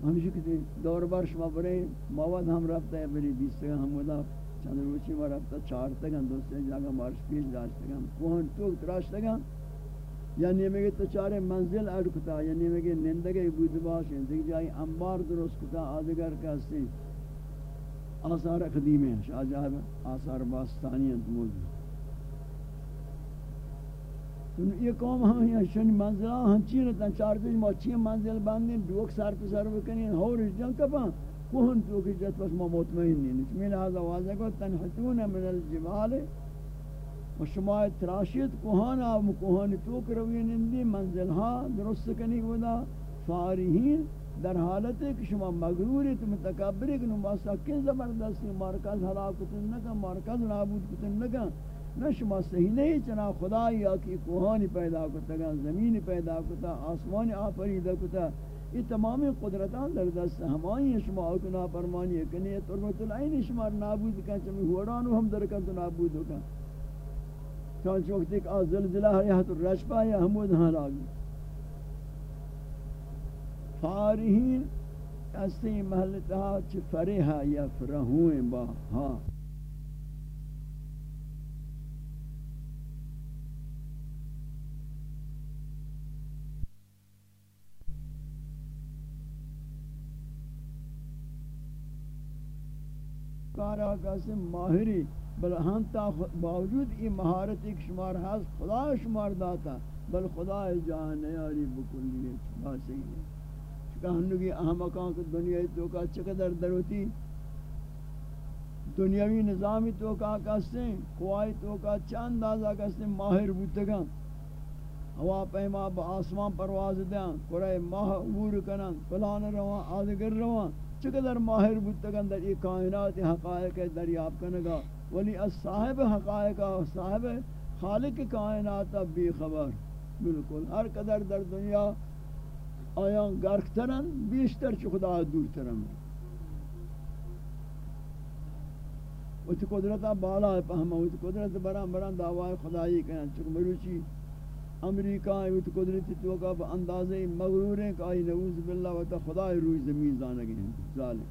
ہمیشہ کہ دور بار شما برے مواد ہم رفتا ہے بری بیس ہم ودا چند روچی ما رفتا چار تک ہم دوسرے جاگہ مارش پیش داشت تک ہم کوہن توک تراش تک ہم یا نیمے گے تو چارے منزل اڑ کتا یا نیمے گے نندگے بود ہیں دیکھ جائی انبار درست کتا آدگر کا ہستے آثار قدیم ہیں شاہ آثار باستانی ہیں، موجود یہ قوم ہم ہیں، شن منزلہ، ہم چین رہتا چار پیش ما چین منزل باندیں دوک سار پہ سر بکنی ہورش جن کپا کوہن تو کی جت پس ما مطمئن نہیں نچمی لہذا واضح کو تنحتون من الجبال و شما تراشید کوہانا و کوہن توک روی نندی منزل ہاں درست کنی ودا فارہین در حالت ہے کہ شما مغروری تو متکبری کہ نما سکن زبردستی مرکز حلاکتن نکن، مرکز نابود کتن نکن. نہ شما صحیح نہیں چنا خدا یا کی کوہانی پیدا کرتا گا زمین پیدا کرتا آسمان آفریدہ کرتا یہ تمامی قدرتان در دست ہمائی شما اکنا فرمانی ہے کہ یہ تربت العین شما نابود کن چمی ہوڑانو ہم در کن تو نابود کن. چانچہ وقت ایک آز زلزلہ ہے یہاں یا ہمود ہاں لاگی فارحین اسی محلتها چه فرحا یفرحون با ها. کارا کسی ماہری، بل ہم تا باوجود ای مہارت ایک شمار ہاس خدا شمار داتا، بل خدا جہاں نیاری بکلی باسی ہے کہنگی احمقان کو دنیای تو کا چقدر دروتی۔ دنیاوی نظامی تو کا کستے قوائی تو کا چند آزا کستے ہیں، ماہر بودتگا ہوا پیما با آسمان پرواز دیاں قرآن ماہ عبور کنن پلان روان آدگر روان چقدر ماہر بودتگا در یہ کائنات حقائق دریاب کنگا ولی از صاحب حقائق، صاحب خالق کائنات بھی خبر۔ بالکل، ہر قدر در دنیا آیا گرخترن بیشتر چه خدا دورترن و چه قدرت بالا ہے پہما و چه قدرت بران بران دعوی خدایی کہیں چکہ مروچی امریکہ و چه قدرت توقع با اندازے مغرور ہیں کہ آئی نعوذ باللہ و تا خدای روی زمین زانگی ہیں ظالم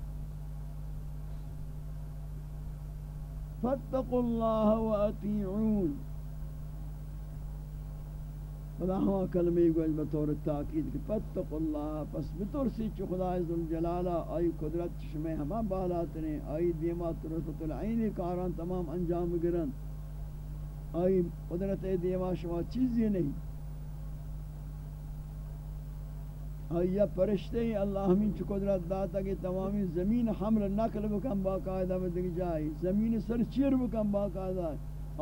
فاتقوا الله واتيعون خدا ہوا کلمہ گوش بطور تاکید کہ فتق اللہ، پس بطرسی چو خدا ذوالجلالہ آئی قدرت شمیں ہما بالا تنے، آئی دیما طرفت العین کاران تمام انجام گرن۔ آئی قدرت دیما شما چیزی نہیں۔ آئی یا پرشتے ہی اللہ ہمیں چو قدرت داتا کہ تمامی زمین حمل نقل بکن باقاعدہ بدگ جائی، زمین سر چیر بکن باقاعدہ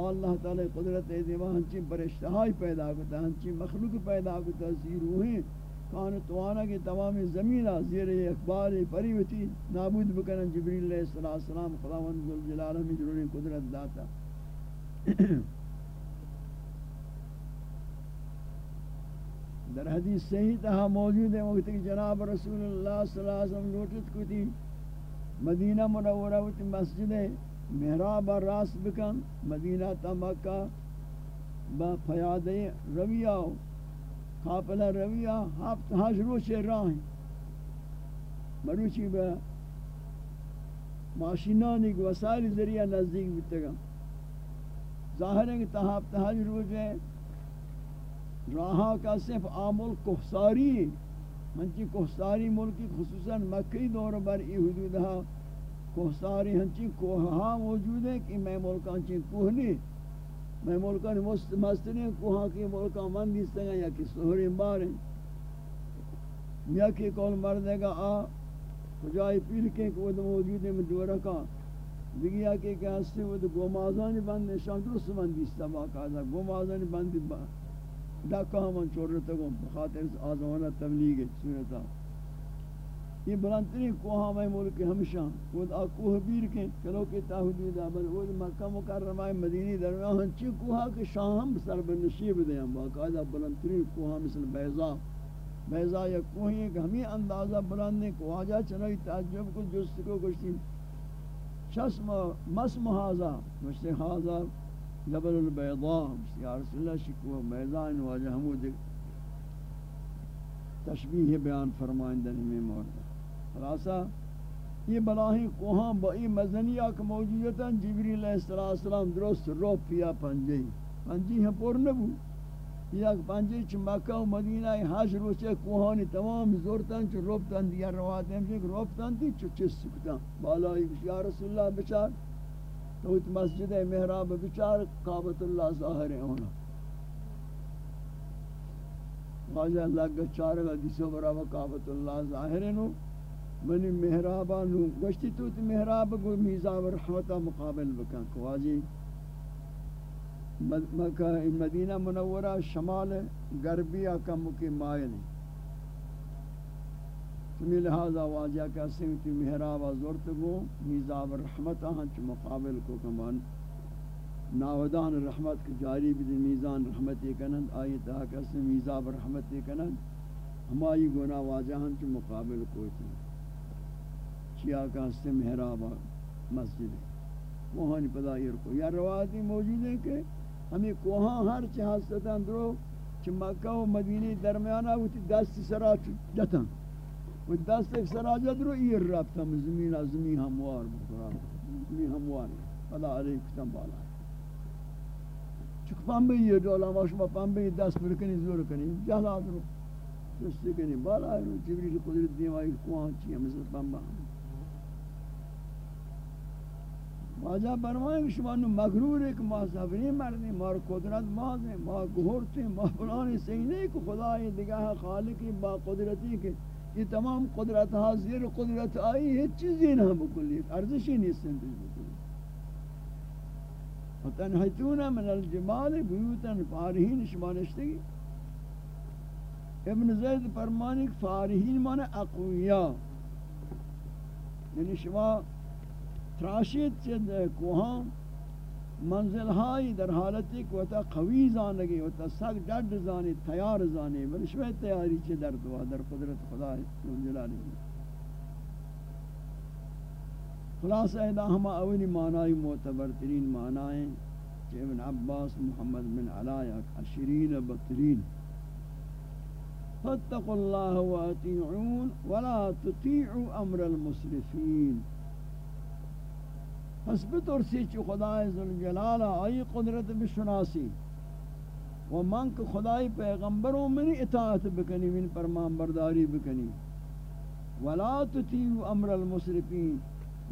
اللہ تعالی قدرت دیما ہنچی برشتہائی پیدا کرتا ہنچی مخلوق پیدا کرتا زیر روحیں کان توانا کی تمام زمینہ زیر اکبار پریوتی نابود بکنن جبریل علیہ السلام خداوند ذوالجلالہ میں جنہوں نے قدرت داتا۔ در حدیث صحیح تہا موجود ہے، وقت کہ جناب رسول اللہ صلی اللہ علیہ وسلم لوٹت کو تھی مدینہ منورہ مسجد ہے۔ محراب راس بکن، مدینہ تا مکہ با پیادے رویہ قافلہ رویہ، ہفت ہاش روچے راہیں مروچی با ماشینانی کو وسائل ذریعہ نزدیک بتگا ظاہر ہے کہ تا ہفت ہاش روچے راہا کا صرف آمول کحساری منچی کحساری ملکی خصوصاً مکی دور بر ای حدودہ کوہساری ہنچی کوہاں موجود ہے کہ میں ملکاں چین کوہ نہیں۔ میں ملکاں مستنی کوہاں کی ملکاں من دیستے ہیں یا کہ سہری ماریں یا کہ کول مردے گا، آ، کجائی پیر کے کہ وہ موجود ہے میں دورہ کا دیگی کہ کہ ہستے وہ گومازانی بند نشان درست من دیستا باقاعدہ گومازانی بند ڈاکہ ہم چورتا گو بخاطر آزمانہ تبلیغ ہے سورتا یہ بلندترین کوہاں میں ملک ہمیشہ وہ کوہ بیر کے چلو کہ تا حدود بل وہ مکہ مکرمہ مدینی درمیان ہنچی کوہاں کے شاہم سر بنشیب دیں باقاعدہ بلندترین کوہاں مثل بیضا۔ بیضا یا کوہی ایک ہمیں اندازہ بلند نے کو آجا چنوی تعجب کو جست کو گشتی شسم مسم حاضا مشتی حاضا جبل البیضا۔ مشتی یا رسول اللہ شکوہ، بیضا ان واجہ ہمو دیکھ تشبیح بیان فرمائندہ ہمیں مورد خلاصہ، یہ بلاہی کوہاں بائی مزنیہ کا موجودتا جبریل علیہ السلام درست رو پیا پنجی پنجی ہیں پر نبو یک پنجی چھ مکہ و مدینہ حج روچے کوہانی تمام زورتاں چھ روبتاں دیا روات ہیں چھ روبتاں دی چھ چس سکتاں بالائی یا رسول اللہ بچار. تو اس مسجد محراب بچار، قابط اللہ ظاہر ہے ہونا واجہ اللہ کا چارگا دیسو برابا قابط اللہ ظاہر ہے نو منی محرابا نو گشتی تو تی محراب کو میزا و رحمتا مقابل بکن کواجی مکہ مدینہ منورہ شمال غربی کا مکی مائل. ہے تمہیں لہذا واجہ کہتے ہیں کہ محراب زورت گو میزاب رحمت ہنچ مقابل کو کمان. ناودان رحمت کی جاری بھی میزان رحمت کنند آئی تہا کہتے ہیں میزاب رحمت کنند. ہماری گناہ واجہ ہنچ مقابل کو تھی. چیا کہتے ہیں محراب مسجد وہاں پدائر کو یا روایتی موجود ہے کہ ہمیں کوہاں ہر چہاستان درو چھ مکہ و مدینی درمیانہ ہوتی دست سرا جتن و دست ایک سرا جت رو ایر رابطہ میں زمین زمین ہموار بکرا۔ زمین ہموار فلا علیہ کتن بالا ہے چک پنبی یہ دولا ماشما پنبی دست پر کنی زور کنی۔ جہلا درو جستے کنی۔ بالا ہے، جبریل قدرت دیوائی کوہاں چیئے مثل پنبا ہم واجہ فرمائیں کہ شما نو مغرور ہے کہ ما صبری مردی، ما قدرت ما دیں ما گھورتے ما فلانی صحیح نہیں کہ خدا یہ دگاہ خالقی با قدرتی کہ یہ تمام قدرت حاضر قدرت آئی ہے چیزی نہ بکلی، ارزشی نہیں سنتی بکلی۔ وتنحتون من الجمال بیوتا فارہین شما نشتگی ابن زید فرمانی کہ فارہین مانا اقویاء یعنی شما تراشید چند کوہاں منزل ہائی در حالتی کہ وتا قوی زانگی وتا سگ ڈڈ زانی، تیار زانی بلشوی تیاری چی در دعا در قدرت خدا جلالی خلاص ایدہ ہما اولی معنی معتبر ترین معنی کہ ابن عباس محمد بن علایہ عشرین بطرین. فاتقوا الله واتیعون ولا تطیعوا امر المسرفین. پس بترسی چی خدای ذوالجلال آئی قدرت بشناسی. و من کہ خدای پیغمبروں منی اطاعت بکنی، من فرمان برداری بکنی. ولا تطیعوا امر المسرفین.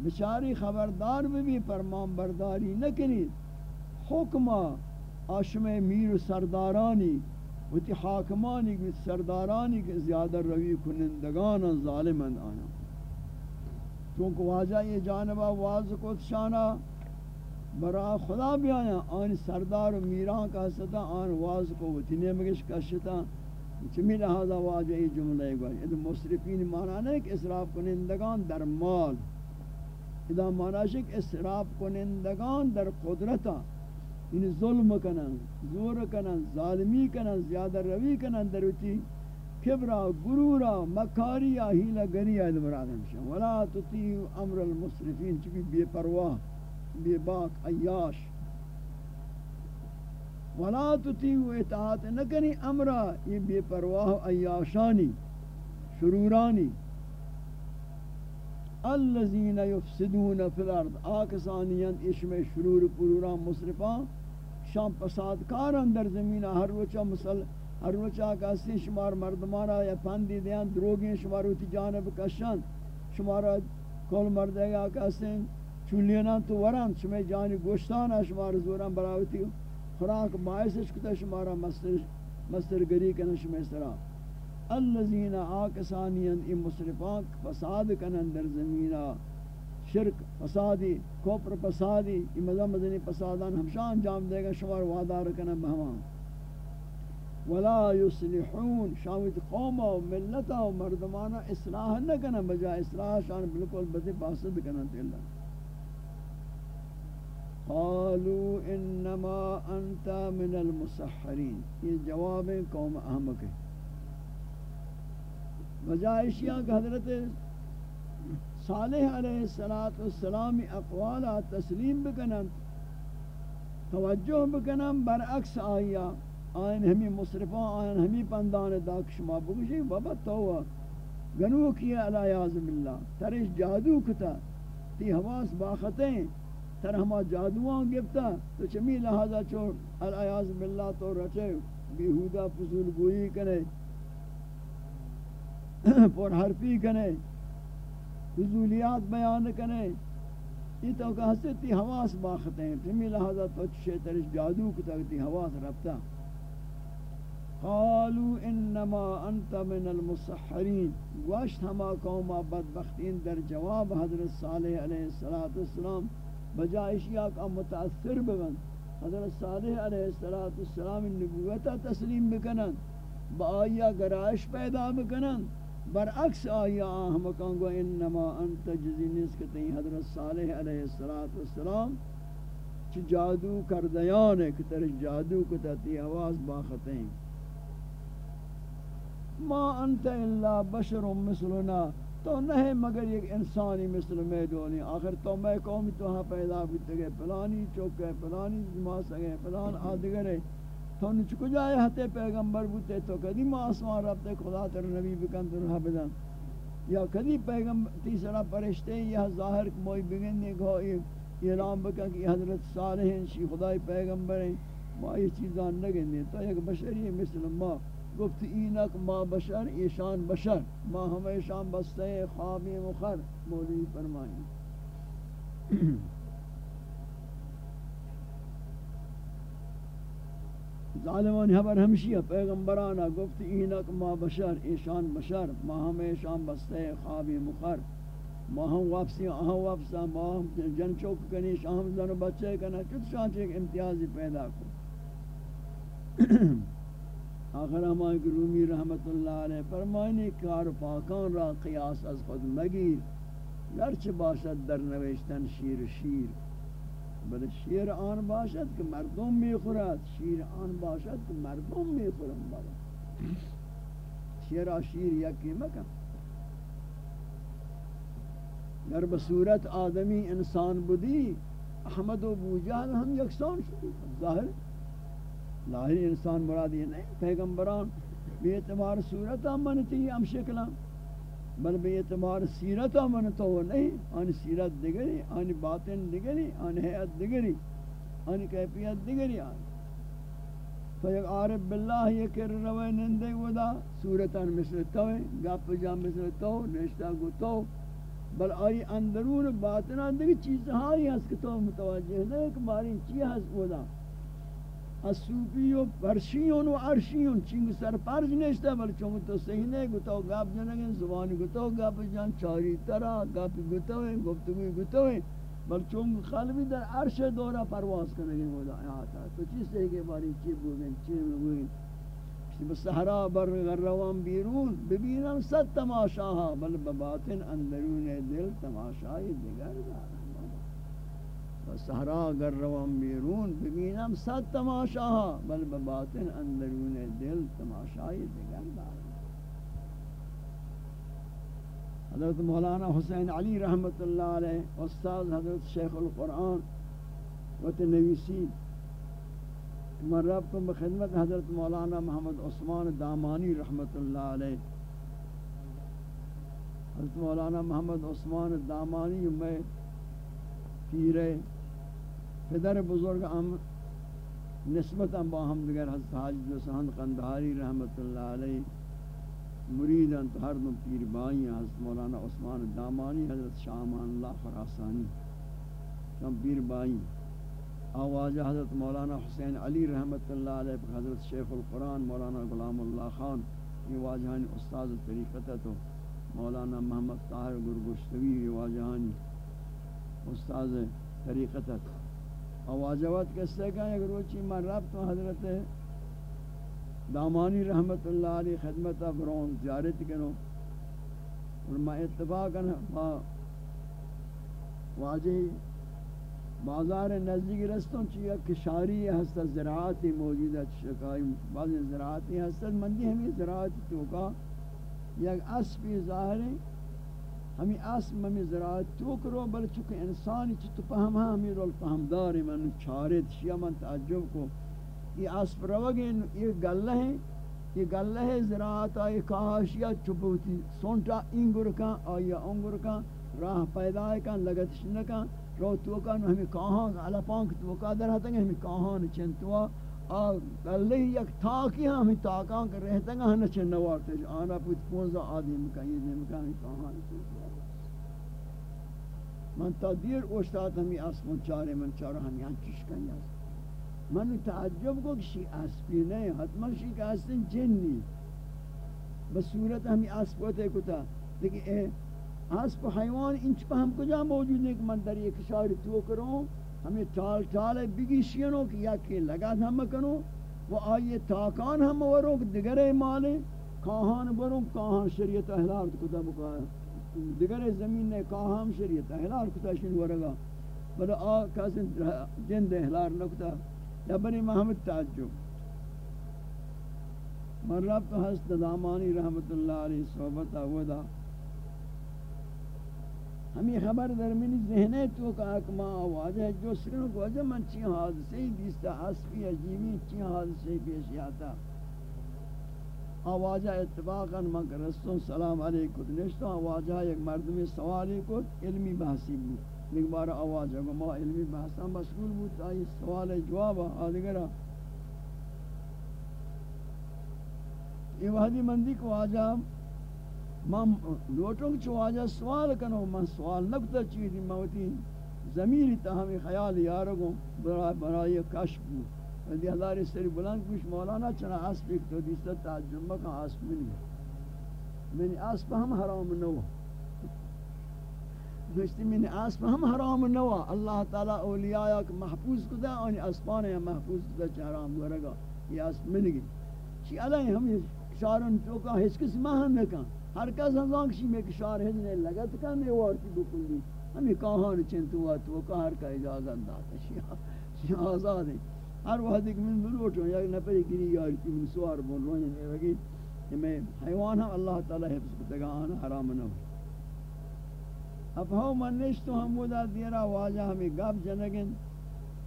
بچاری خبردار بھی فرمان برداری نکنی. حکمہ آشم میر و سردارانی حاکمانی سردارانی کے زیادہ روی کنندگان ظالمند آیا چونکہ واجہ یہ جانبہ واضح کو شانہ۔ برا خدا بھی آیا، آن سردار و میران کا ستا آن واضح کو وطنے مگش کشتا چمی لہذا واجہ یہ جملہ گوئی ادھا مصرفین مانا نہیں کہ اسراف کنندگان در مال۔ ادھا مانا ہے کہ اسراف کنندگان در قدرتا یعنی ظلم کنن، زور کنن، ظالمی کنن، زیادہ روی کنن در وچی کبرا، غرورا مکاریا ہیلا گریا مراد ہمشہ ولا تطیع امر المسرفین چکی بے پرواہ، بے باک، عیاش. ولا تطیع اطاعت نہ نکنی امرا، یہ بے پرواہ عیاشانی، شرورانی. الذين يفسدون في الارض، آکسانیان اشم شرور پرورا مصرفان شام پساد کاران در زمین ہر روچا مسل ہر روچا کسی شمار مردمانا یا پندی دیان دروگیں شمار ہوتی جانب کشن شمارا کل مردے گا کسی چولینا تو وران شمی جانی گوشتانا شمار زوران براوتی خوراک باعثش کتا شمارا مستر, مستر گری کنا شمی سرا الذین آکسانین ای مصرفان فساد کنن در زمینہ شرک فسادی کوپر فسادی ای مزہ مزنی فسادان ہمشان جام دے گا شمار وعدہ رکنا بہمان ولا يصلحون شاوت قوم و ملت و مردمانا اصلاح نہ کنا بجائے اصلاح شان بالکل بدی فاسد کنا تیلا قالوا انما انت من المسحرین. یہ جواب قوم احمق ہے. بجائے اشیاء کہ حضرت صالح علیہ السلام اقوال تسلیم بکنن، توجہ بکنن، برعکس آیا آئین ہمیں مصرفان آئین ہمیں پندان داک شما بگوشی بابا تو گنو کیا علی عظم اللہ ترش جادو کتا۔ تی حواس باختیں تر ہما جادوان گفتا تو چمی لہذا چور علی عظم اللہ تو رچے۔ بیہودہ فضول گوئی کنے۔ پر حرفی کنے۔ فضولیات بیان کنے۔ یہ تو کہ ہستی حواس باختیں چمی لہذا تو چشے ترش جادو کتا، تی حواس رفتا قالوا انما انت من المسحرین۔ گوشت ہما قوما بدبختین در جواب حضرت صالح علیہ السلام بجائے اشیاء کا متاثر بگن۔ حضرت صالح علیہ السلام نبوتا تسلیم بکنن، با آیا گرائش پیدا بکنن۔ برعکس آیا ہم کہوں گو انما انت جزی نسکتی حضرت صالح علیہ السلام چی جادو کردیان ہے کتر جادو کتا تی آواز باختیں۔ ما انت الا بشر مثلنا. تو نہیں، مگر ایک انسانی مثل میں دونی آخر تو میں قومی تو ہاں پیدا بیتے گئے. پلانی چوکے پلانی ما سگے پلان آدگرے تو نچ کو جائے ہتے پیغمبر بوتے؟ تو کدی ما آسمان رب تے خدا تر نبی بکن تو رہا بدن. یا کدی پیغمبر تیسرا پرشتے یا ظاہر موئی بگنی گو اعلان بکن کہ حضرت صالح ہیں، شی خدای پیغمبر ہیں. ما یہ چیزان نگنی تو ایک بشری مثل ما. گفت اینک ما بشر ایشان بشر، ما ہمیشان بستے خوابی مخر مولی فرمائیں ظالمان حبر ہمشیہ پیغمبرانا گفت اینک ما بشر ایشان بشر، ما ہمیشان بستے خوابی مخر۔ ما ہم واپسی آہاں واپسا ما ہم جن چوک کنی شاہم زن بچے کنا چت شانچ ایک امتیازی پیدا کو۔ آخر ہمائے کہ رومی رحمت اللہ علیہ فرمائنی کار پاکان را قیاس از خود مگیر۔ گرچہ باشد در نوشتن شیر شیر۔ بل شیر آن باشد کہ مردم بھی خورد۔ شیر آن باشد کہ مردم بھی خورم بلا شیر شیر یکی مکم در بصورت آدمی انسان بدی، احمد و بوجہل ہم یکسان شدی۔ ظاہر لاہر انسان مراد یہ نہیں، پیغمبران بے اعتبار صورت منتی ہم شکل بل بے اعتبار سیرت منتو وہ نہیں، آنی سیرت دگری، آنی باطن دگری، آنی حیات دگری، آنی کیفیت دگری، آنی۔ تو یک عارف باللہ یہ کر روے نندے ودا صورتان مثل توے گپ جا مثل تو نشتہ گو تو بل آئی اندرون باطنہ دیکھ چیز ہائی ہست کہ تو متوجہ نہیں کہ باری چی ہست ودا اسوبیو پرشیون و عرشیون چنگ سر پرج نشتا بل چون تو صحیح نہیں گتاو گاب جنگن زبانی گتاو گاب جان چاری ترا گاب گتاویں گفتگوی گتاویں بل چون خلوی در عرش دورا پرواز کنگی مودا آتا تو چیز سے کہ باری چی بوگن چی بوگن بسحرا بر غروان بیرون ببینم صد تماشاها بل بباطن اندرون دل تماشای دیگر دارا و صحرا گر روان بیرون ببینم صد تماشا بل بباطن اندرون دل تماشای دیگر دار حضرت مولانا حسین علی رحمت اللہ علیہ، استاد حضرت شیخ القرآن و تنویسی من ربتم بخدمت حضرت مولانا محمد عثمان دامانی رحمت اللہ علیہ. حضرت مولانا محمد عثمان دامانی، میں پیرے پدر بزرگ ہم نسبت ہم با ہم دیگر حضرت حاجد حسن قندہاری رحمت اللہ علیہ مرید انت ہر دن پیر بائی حضرت مولانا عثمان دامانی، حضرت شاہمان اللہ خراسانی۔ شام پیر بائی آواز حضرت مولانا حسین علی رحمت اللہ علیہ حضرت شیخ القرآن، مولانا غلام اللہ خان، یہ واجہانی استاد طریقت تو مولانا محمد طاہر گرگشتوی، یہ واجہانی استاد طریقت آوازوات کسے کہا اگر وہ چی من رب تو حضرت دامانی رحمت اللہ علیہ خدمت برون زیارت کروں۔ اور میں اتفاقا واجہ بازار نزدیک رستوں چی ایک کشاری ہستا زراعتی موجودہ شکائی، بعض زراعتی ہستا، مندی ہمیں زراعتی توکا یک اسپی ظاہر ہے۔ ہمیں آسم ہمیں زراعت تو کرو بل چکہ انسانی چی تو پہم ہاں ہمیں رول پہمداری من چارت شیعہ من تعجب کو۔ یہ آسپ روگی، یہ گلہ ہے، یہ گلہ ہے زراعت آئی کاشیا چپوتی۔ سونٹا انگر کا آیا انگر کا راہ پیدا کا لگت شنکا رو تو کا ہمیں کہاں علا پانک تو کا در ہتا ہمیں کہاں، چنتوا۔ اور گلہ یک تاکی ہمیں تاکاں کر رہتا گا ہمیں چنوارتے آنا پوت پونزا آدم کا یہ دم کا ہمیں کہاں چنتوا من تا دیر اوشتاد ہمی اسمون چارے، من چارو ہمی ہن چشکنی است من تعجب کو کشی اسپی نہیں، حتما شی کہ اسن جنی بصورت ہمی اسپوتے کتا۔ لیکن اے اسپ حیوان انچ پہ ہم کجا موجود نہیں، کہ من در ایک شاری تو کروں۔ ہمیں ٹال ٹال بگی شینو کہ یا کہ لگا ہم کنو، وہ آئیے تاکان ہم وروں دگرے مالے کاہان بروں، کاہان شریعت احلال کتا بکا دیگر زمین نے کاہان شریعت احلال کتا شن ورگا بل آ کسی جند احلال نکتا یا بنی محمد تعجب۔ من رب تو حسد دامانی رحمت اللہ علیہ صحبت آودا۔ ہمیں خبر در منی ذہنے تو کا اکما آواز ہے، جو سکنوں کو وجہ من چی حادثے ہی دیستا حسفی عجیبی چی حادثے پیش آتا۔ آوازہ اتفاقا من کرستوں سلام علیکم نشتوں آوازہ ایک مردمی سوالی کو علمی بحثی بود۔ ایک بار آوازہ کو ما علمی بحثا مسئول بود، آئی سوال جواب آدھگرہ یہ وحدی مندی کو آجا من لوٹوں چو آجا سوال کنو، من سوال نکتا چیزی موتی زمین تا ہمیں خیال یارگوں برای کشف بود ودی ہزار سری بلند کش، مولانا چنا عصب ایک تو دیستا تعجب مکا عصب منی منی عصب ہم حرام نو دوستی منی عصب ہم حرام نو اللہ تعالی اولیاء یک محفوظ کدا اور عصبان یا محفوظ کدا چھ حرام گرگا۔ یہ عصب منی چی علیہ ہم شارن تو کا ہس کس ماہ نہ کان ہر کس ہنگان کسی میں شار ہے نے لگت کان نے وارتی بکلی ہمیں کہاں چن تو تو کا ہر کا اجازت داتا شیا شیا آزاد ہے ہر وقت ایک من بلوٹو یا نہ پری گری یار کی من سوار بول رو نے وگی کہ میں حیوان ہم اللہ تعالی حفظ کو تگا حرام نہ اب ہاں، ہو منش تو ہم ودا دیرا واجہ ہمیں گپ جنگن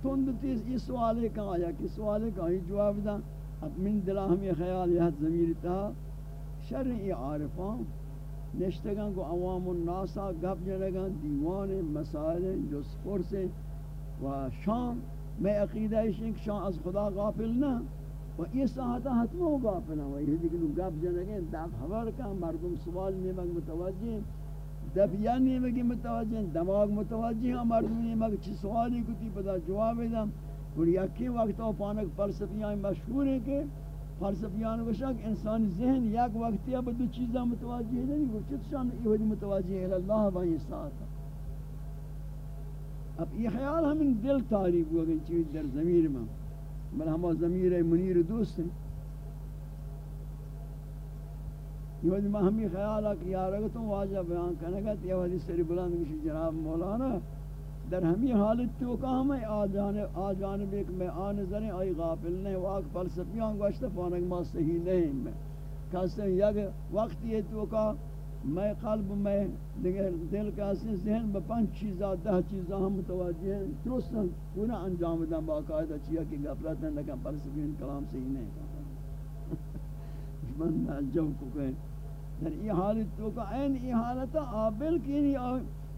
تند تیز اس سوالے کا آیا کہ سوالے کا ہی جواب دا اب من دلا ہمیں خیال، یہ ضمیر تا شرعی عارفان۔ نشتگان کو عوام الناسا، گپ جنگان دیوان، مسائل جو سپور و شام، میں عقیدہ ہے کہ شام از خدا غافل نہ، و یہ ساعتہ حتمہ غافل ہیں۔ و یہ دیکھ گپ جنگیں دب خبر کا، مردم سوال نیمک متوجہ دفیہ نیمک متوجہ دماغ متوجہ ہیں، مردم نیمک چی سوالی کتی پتا جواب دم۔ اور یکی وقت او پانک فلسفیان مشہور ہیں کہ فلسفیان کو شک انسان ذہن یک وقت یا دو چیزاں متوجہ نہیں وہ چتشان یہ متوجہ ہے اللہ و یہ ساتھ اب یہ خیال ہمیں دل تاریب ہوا گئی چیز در ضمیر میں بل ہما ضمیر منیر دوست ہیں یہ وجہ ہمیں خیال ہے کہ یا رگتوں واجہ بیان کرنے گا تو یہ وجہ سری بلند کشی جناب مولانا. در ہمی حالت تو کہ ہمیں آ جانب ایک میں آن زریں آئی غافل نہیں واقع فلسفیان گوشتا پانک ما صحیح نہیں میں۔ کہتے ہیں یک وقت یہ تو کہ میں قلب میں دیگر دل کا سے ذہن میں پانچ چیزاں دہ چیزاں ہم متوجہ ہیں۔ درست پورا انجام دیں باقاعدہ چیا کہ غفلت نہ کہ فلسفیان کلام صحیح نہیں کہا [LAUGHS] من جو کو کہ در یہ حالت تو کہ این یہ حالت آبل کی نہیں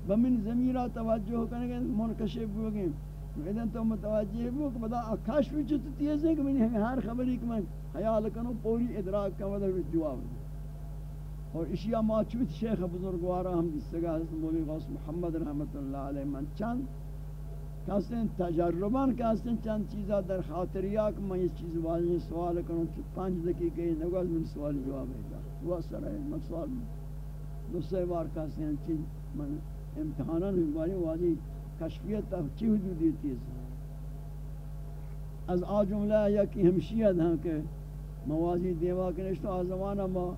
بمن زمیرہ توجہ کرنے کے منکشف ہو گئے اذن تو متوجہ ہو کہ بدا کشف چت تیز ہے کہ میں ہر خبری کہ میں خیال کروں پوری ادراک کا ودر جواب اور اشیاء ما چوت شیخ بزرگوارا ہم جس جگہ حضرت مولوی غوث محمد رحمت اللہ علیہ من چند کہتے تجربان کہتے چند چیزا در خاطریا کہ میں اس چیز واضح سوال کروں کہ پانچ دقیقے نگوز من سوال جواب ہے وہ سر ہے من سوال دوسرے بار کہتے ہیں چیز من امتحانان ہماری واضح کشفیت تا چی حدودی تیز از آ جملہ یا کی ہمشیت ہیں کہ موازی دیوا کنشتو آزمانہ ما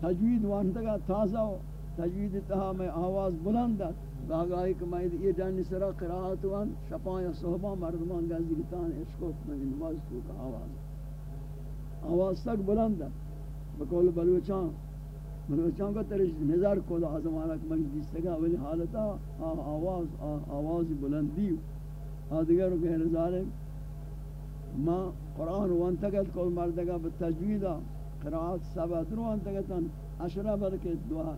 تجوید وانتگا تازہ تجوید تہا میں آواز بلند بلندت باگائی کہ میں یہ جانی سرا قرآت وان شپان یا صحبان مردمان گازی کتان اشکوت میں نماز تو کا آواز۔ آواز تک بلند بلندت بقول بلوچان بلوچان کا ترش نظر کو دا زمانہ کہ من دیستگا ولی حالتا آواز آواز بلندی آدگر کہ نظر ما قرآن وان تگت کول مردگا بتجوید قرآت سبت رو وان تگتن عشرہ برکت دعا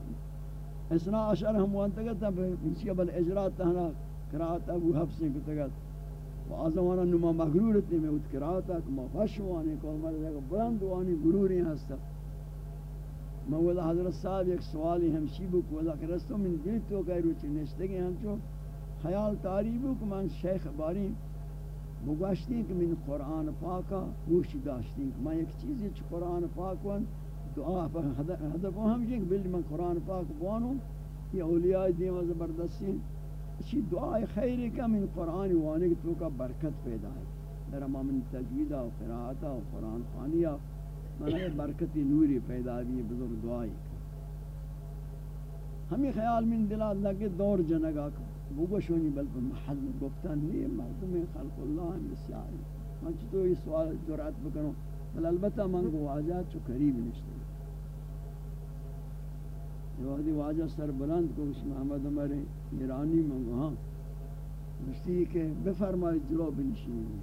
اسنا عشر ہم وان تگتن بسیہ بل اجرات تہنا قرآت ابو حفظ کو تگت و آزمانہ نما مغرورتی میں ات قرآتا کہ ما فشوانی کول مردگا بلند وانی گروری ہستا مولا حضرت صاحب ایک سوالی ہمشی بک ولا کرستو من دل تو کہ روچ نشتگی ہم چو خیال تاریبو کہ من شیخ باری مگوشتی کہ من قرآن پاکا گوش داشتی کہ میں ایک چیزی چھ قرآن پاک ون دعا پر ہدف ہم یہ کہ بلی من قرآن پاک بوانو، یہ اولیاء دیمہ زبردستی اچھی دعا خیری کا من قرآن وانے تو کا برکت پیدا ہے۔ در من تجویدہ و قرآتہ و قرآن خانیہ مانا برکتی نوری پیدا بھی بزرگ دعائی ہمیں خیال من دل اللہ کے دور جنگا کو بوگشونی بل پر محل گفتن نہیں مردم خلق اللہ ہم بسیاری۔ من چطور یہ سوال جرات بکنوں بل البتہ من کو واجہ چو قریب نشتے یہ وقتی واجہ سر بلند کو اس محمد عمر ایرانی من کو ہاں مشتی کہ بفرمائی جلو بنشینی۔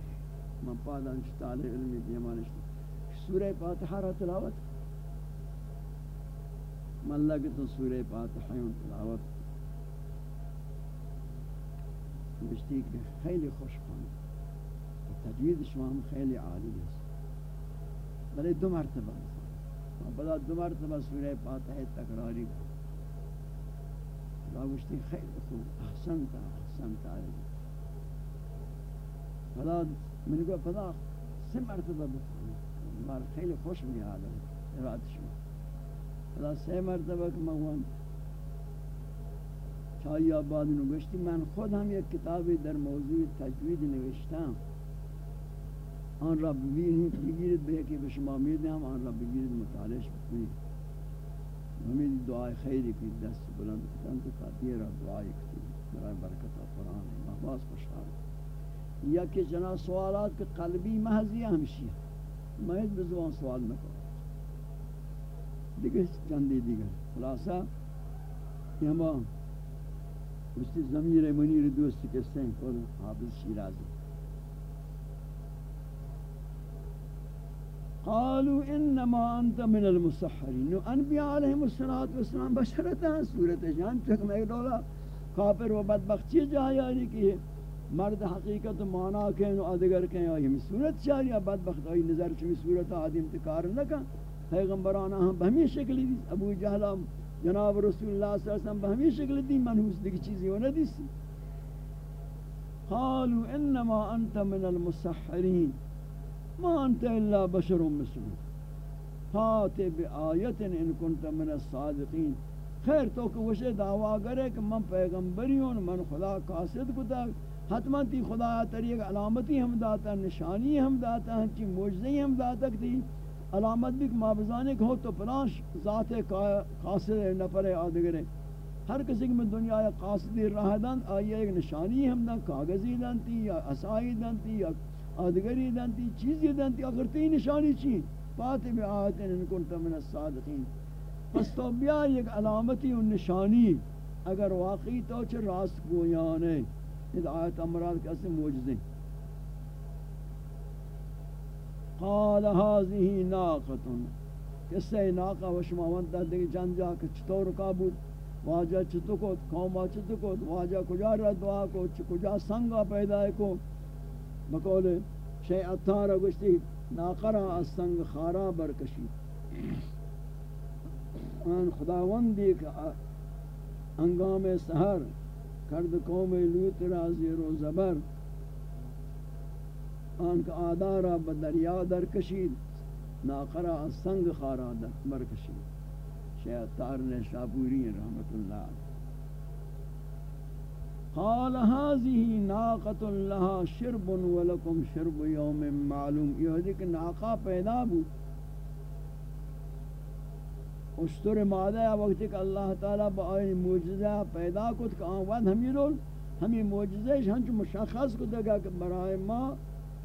من پادان چطال علمی دیمانشتی سورہ فاتحہ را تلاوت۔ من لگے تو سورہ فاتحہ را تلاوت۔ بشتی کہ خیلی خوش پانے۔ تجوید شما ہم خیلی عالی ہے بلے دو مرتبہ ہاں، بلا دو مرتبہ سورہ فاتحہ تکراری۔ کو بشتی خیلی خوب۔ احسنتا احسنتا بلا من کو پدا سے مرتبہ بفانے بار خیلی خوش می آدم عبادت شما خدا سه مرتبه که من چای آباد نو گشتی من خود هم یک کتابی در موضوع تجوید نوشتم. آن را ببینید بگیرید به یکی به شما میدم. آن را بگیرید مطالعش بکنید. امید دعای خیری که دست بلند کردن تو را دعای کنید. برای برکت قرآن. محباس خوشحال یا کہ جنا سوالات کے قلبی محضی ہیں میں بزوان سوال نہ کروں۔ دیگر چندی دیگر۔ خلاصہ، یہ ہم اسی ضمیر منیر دوست کہتے ہیں کل حافظ شیرازی۔ قالوا انما انت من المسحرين انبیاء علیہم الصلوۃ والسلام بشرتا صورت جان تک میں ڈولا کافر و بدبخت چیز جایا کہ مرد حقیقت مانا کہیں و ادگر کہیں آئی ہمیں صورت چاہیے بدبخت آئی نظر چمی صورت آدم تکار نکن پیغمبرانہ ہم بہمی شکلی دی ابو جہلہ جناب رسول اللہ صلی اللہ علیہ وسلم بہمی شکلی دی منحوس دیکھ چیزی ہونا دیسی قالوا انما انت من المسحرین ما انت الا بشر مسلم فات بآیت ان کنت من الصادقین خیر تو کہ وشے دعویٰ کرے کہ من پیغمبری ہوں من خدا قاصد کو تک حتما تی خدا طریق علامتی ہم داتا، نشانی ہم داتا، ہنچی موجزی ہم داتا کتی علامت بھی ما بزانے کہ ہو تو پلاش ذات قاصد نفر آدگرے ہر کسی میں دنیا قاصدی راہ دن آئی ایک نشانی ہم دن کاغذی دن تی یا اسائی دن تی یا آدگری دن تی، چیزی دن تی اگر تی نشانی چی؟ پاتی بھی آیتن ان کنتا من الصادقین۔ پس تو بیا ایک علامتی و نشانی، اگر واقعی تو چھ راست گویانے۔ یہ آیت امراض کیسے موجزیں قال هذه ناقة. قصہ ناقہ و شما وانتا دیکھ جان جا کہ چطور کابود واجہ چطو کو قوما چطو کو واجہ کجا رد دعا کو کجا سنگا پیدا کو بقول شیع اتارا گشتی ناقرا از سنگ خارا برکشی. ان خداوندی کہ انگام سہر کرد قوم لوت را زیر و زبر. آنک آدارا بدریا در کشید ناقرا سنگ خارا در بر کشید شیعت تارن شاپوری رحمت اللہ قال هذه ناقة لها شرب ولكم شرب يوم معلوم. یہ دیکھ ناقہ پیدا بود اشتر مادہ وقت کہ اللہ تعالیٰ بآئی موجزہ پیدا کت کہ آن وقت ہمی رول ہمی موجزہ ہنچ مشخص کو دگا کہ برای ما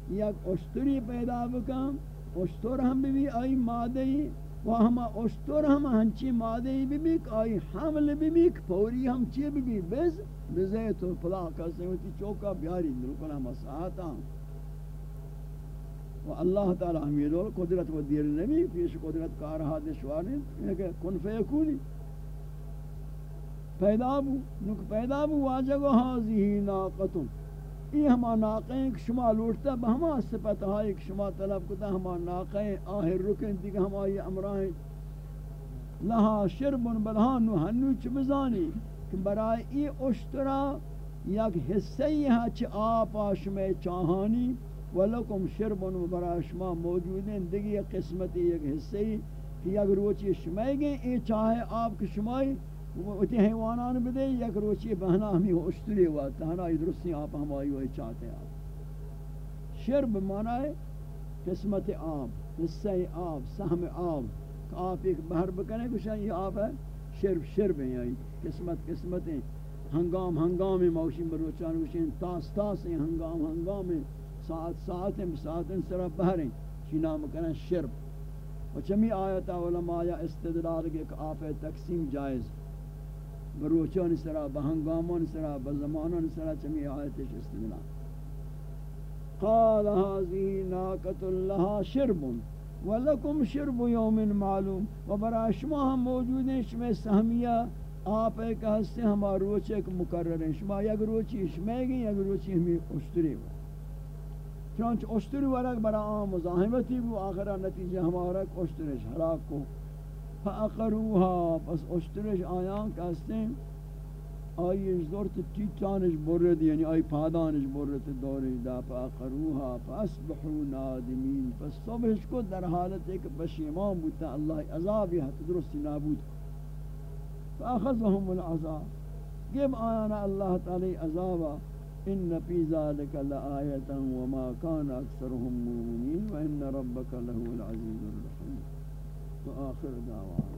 یک اشتری پیدا بکم اشتر ہم بھی آئی مادہی و ہم اشتر ہم ہنچی مادہی بھی بھی آئی حمل بھی بھی پوری ہم چی بھی بھی، بز بزے تو پلا کسے ہوتی چوکا بیاری ملکل ہم ساعتا ہم۔ و اللہ تعالی ہم یہ قدرت و دیر نبی پیش قدرت کار حادث شواری کہ کن فیکونی؟ پیدا بو، نک پیدا بو واجہ گو حاضی ناقتن۔ یہ ہما ناقیں کہ شما لوٹتا، با ہما صفت ہائی کہ شما طلب کتا، ہما ناقیں آہر رکن دیکھ ہما یہ امرائیں۔ لہا شربن بلہانو ہنو چھ بزانی۔ کہ برای ای اشترا یک حصہ ہی ہاں چھ آپا شما چاہانی۔ ولکم شربن و برای شما موجود ہیں۔ دیگی ایک قسمتی ایک حصے کہ یک روچی شمائی گئے اے چاہے آپ کی شمائی اتی حیوانان بدے یک روچی بہنا ہمیں اشتری ہوا، تہنا درستی آپ ہمائی وہی چاہتے ہیں۔ آپ شرب مانا ہے قسمت آب، حصہ آب، سہم آب آپ ایک بہر بکنے کچھ یہ آب ہے۔ شرب شرب ہیں یعنی قسمت قسمت ہیں۔ ہنگام ہنگام موشی مروچان وشین تاس تاس ہیں، ہنگام ہنگام ساعت ساعت ہیں ساعت ہیں سرہ بہر ہیں چی نام کریں شرب. و چمی آیت علماء یا استدلال کے آپ تقسیم جائز. بروچان سرہ بہنگامان سرہ بزمانان سرہ چمی آیت استدلال. قال هذه ناقة لها شرب ولكم شرب يوم معلوم. و برای شما موجود ہیں شما سہمیہ آپ ایک ہستے ہمارا روچ ایک مقرر ہیں. شما یک روچی شما گئی یک روچی ہمیں اشتری ہو چونچ اشتری ورک برا آم مزاحمتی بھی آخرہ نتیجہ ہمارا اشتریش حلاق کو۔ فاقروها پس اشتریش آیان کہستے آئی زورت تیتانش برد یعنی آئی پادانش برد دوری دا فاقروها فاسبحوا نادمین۔ پس صبحش کو در حالت ایک پشیمان بودتا، اللہ عذابی حتی درستی نابود۔ فاخذهم العذاب۔ گب آیانا اللہ تعالی عذابا۔ إن في ذلك لآية وما كان أكثرهم مؤمنين وإن ربك لهو العزيز الرحيم وآخر دعوانا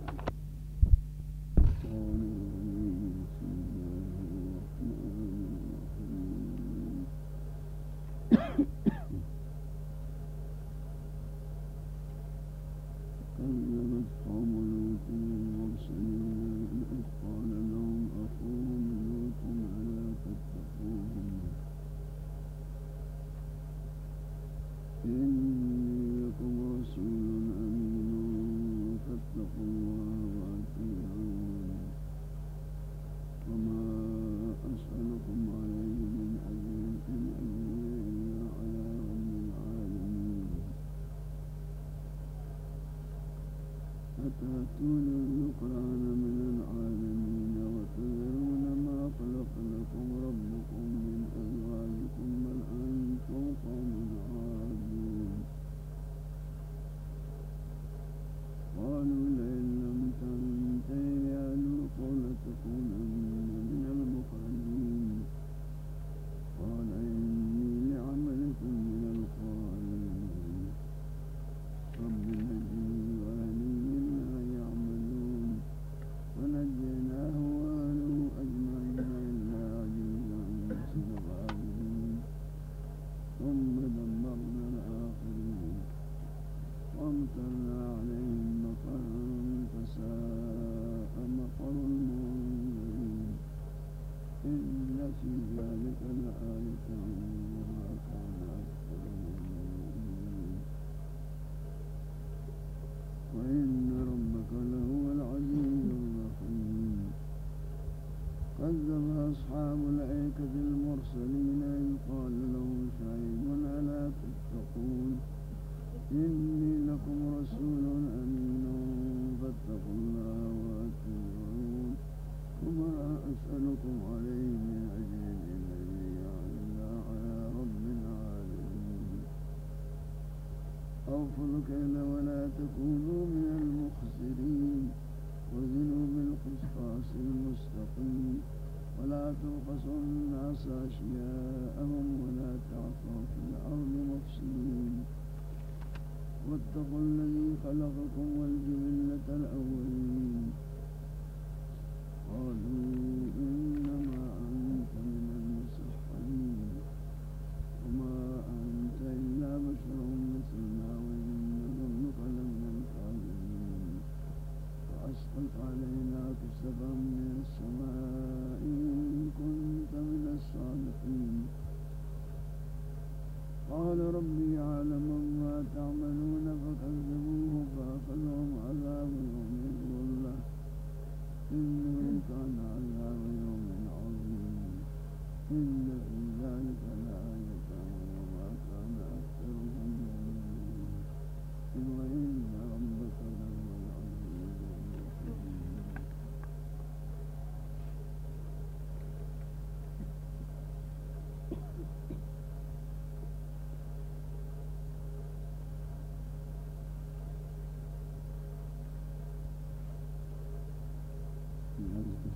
کیل ولا تکونوا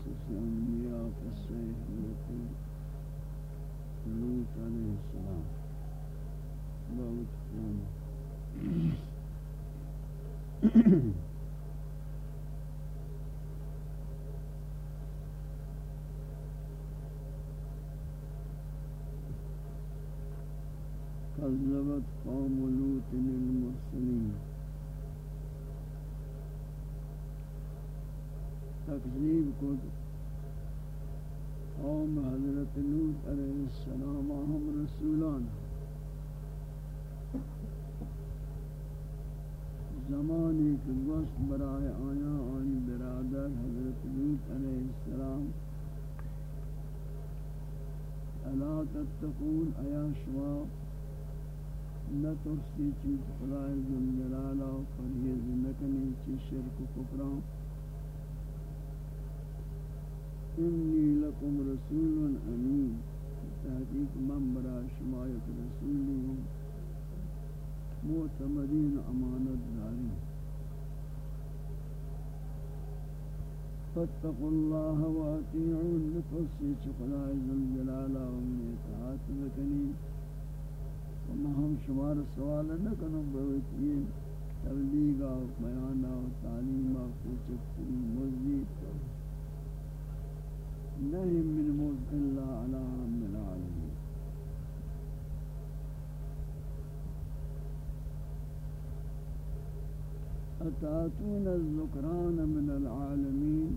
انبیاء قصہ حضرت لوت علیہ السلام بہت قوم المرسلين تکذیب کو قوم حضرت لوط علیہ السلام ہم رسولان. زمانی کے گوشت برائے آیا آنی برادر حضرت لوط علیہ السلام. الا تتقون ایا شما نترسی چیز خدای ذوالجلالہ پرہیز نکنی چیز شرک و کفران. انی لکم رسول امین تحقیق من برا شمایت رسولی معتمدین امانت داری فاتقوا الله واتیعون لتوسی چقدائی ذوالجلالہ ومن اطاعت بکنی وما ہم شمار سوال نہ کنوں بہت یہ تبلیغ و بیان و تعلیم و نہیں من ملک اللہ علی رب العالمین اتاتون الذکران من العالمین